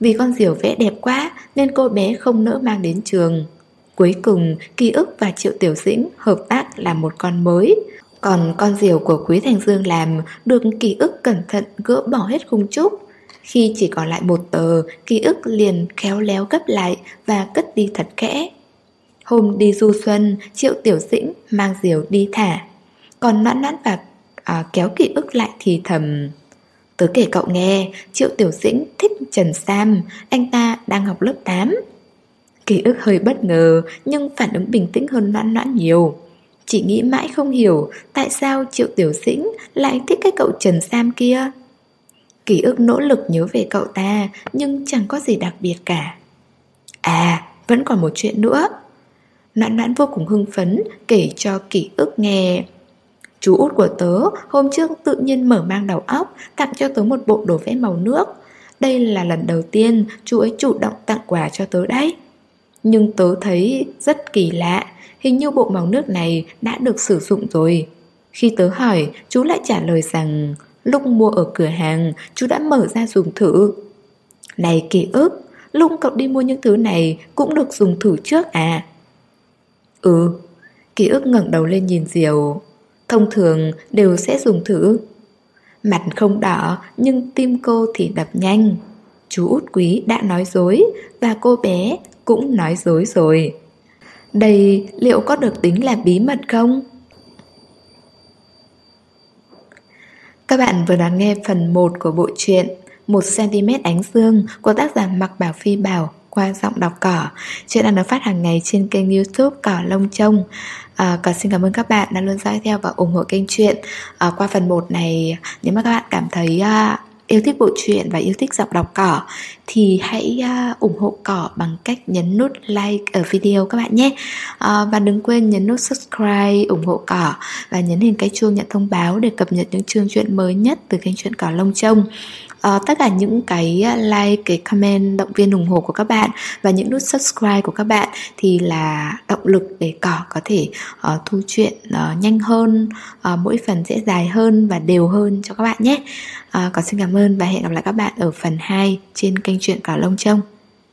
Vì con diều vẽ đẹp quá, nên cô bé không nỡ mang đến trường. Cuối cùng, ký ức và Triệu Tiểu Dĩnh hợp tác làm một con mới. Còn con diều của Quý Thành Dương làm được ký ức cẩn thận gỡ bỏ hết khung trúc. Khi chỉ còn lại một tờ, ký ức liền khéo léo gấp lại và cất đi thật kẽ. Hôm đi du xuân, Triệu Tiểu Dĩnh mang diều đi thả. Còn noãn noãn và à, kéo ký ức lại thì thầm. Tớ kể cậu nghe, Triệu Tiểu Dĩnh thích Trần Sam, anh ta đang học lớp 8. Ký ức hơi bất ngờ nhưng phản ứng bình tĩnh hơn noãn noãn nhiều. Chỉ nghĩ mãi không hiểu tại sao Triệu Tiểu Dĩnh lại thích cái cậu Trần Sam kia. Ký ức nỗ lực nhớ về cậu ta nhưng chẳng có gì đặc biệt cả. À, vẫn còn một chuyện nữa. Noãn noãn vô cùng hưng phấn kể cho ký ức nghe. Chú út của tớ hôm trước tự nhiên mở mang đầu óc tặng cho tớ một bộ đồ vẽ màu nước. Đây là lần đầu tiên chú ấy chủ động tặng quà cho tớ đấy. Nhưng tớ thấy rất kỳ lạ, Hình như bộ màu nước này đã được sử dụng rồi. Khi tớ hỏi, Chú lại trả lời rằng, Lúc mua ở cửa hàng, Chú đã mở ra dùng thử. Này ký ức, Lúc cậu đi mua những thứ này Cũng được dùng thử trước à? Ừ Ký ức ngẩng đầu lên nhìn Diều. Thông thường đều sẽ dùng thử. Mặt không đỏ, Nhưng tim cô thì đập nhanh. Chú út quý đã nói dối, Và cô bé cũng nói dối rồi. Đây liệu có được tính là bí mật không? Các bạn vừa đón nghe phần 1 của bộ truyện 1cm ánh dương của tác giả Mặc Bảo Phi Bảo qua giọng đọc cỏ. Chuyện đang được phát hàng ngày trên kênh youtube Cỏ Lông Trông. À, còn xin cảm ơn các bạn đã luôn dõi theo và ủng hộ kênh truyện. À, qua phần 1 này, nếu mà các bạn cảm thấy uh, yêu thích bộ truyện và yêu thích giọng đọc cỏ thì hãy uh, ủng hộ cỏ bằng cách nhấn nút like ở video các bạn nhé. Uh, và đừng quên nhấn nút subscribe ủng hộ cỏ và nhấn hình cái chuông nhận thông báo để cập nhật những chương truyện mới nhất từ kênh truyện cỏ lông trông uh, tất cả những cái ờ, like cái comment động viên ủng hộ của các bạn và những nút subscribe của các bạn thì là động lực để cỏ có thể uh, thu chuyện uh, nhanh hơn uh, mỗi phần sẽ dài hơn và đều hơn cho các bạn nhé. Uh, cỏ xin cảm ơn và hẹn gặp lại các bạn ở phần 2 trên kênh truyện cỏ lông trông.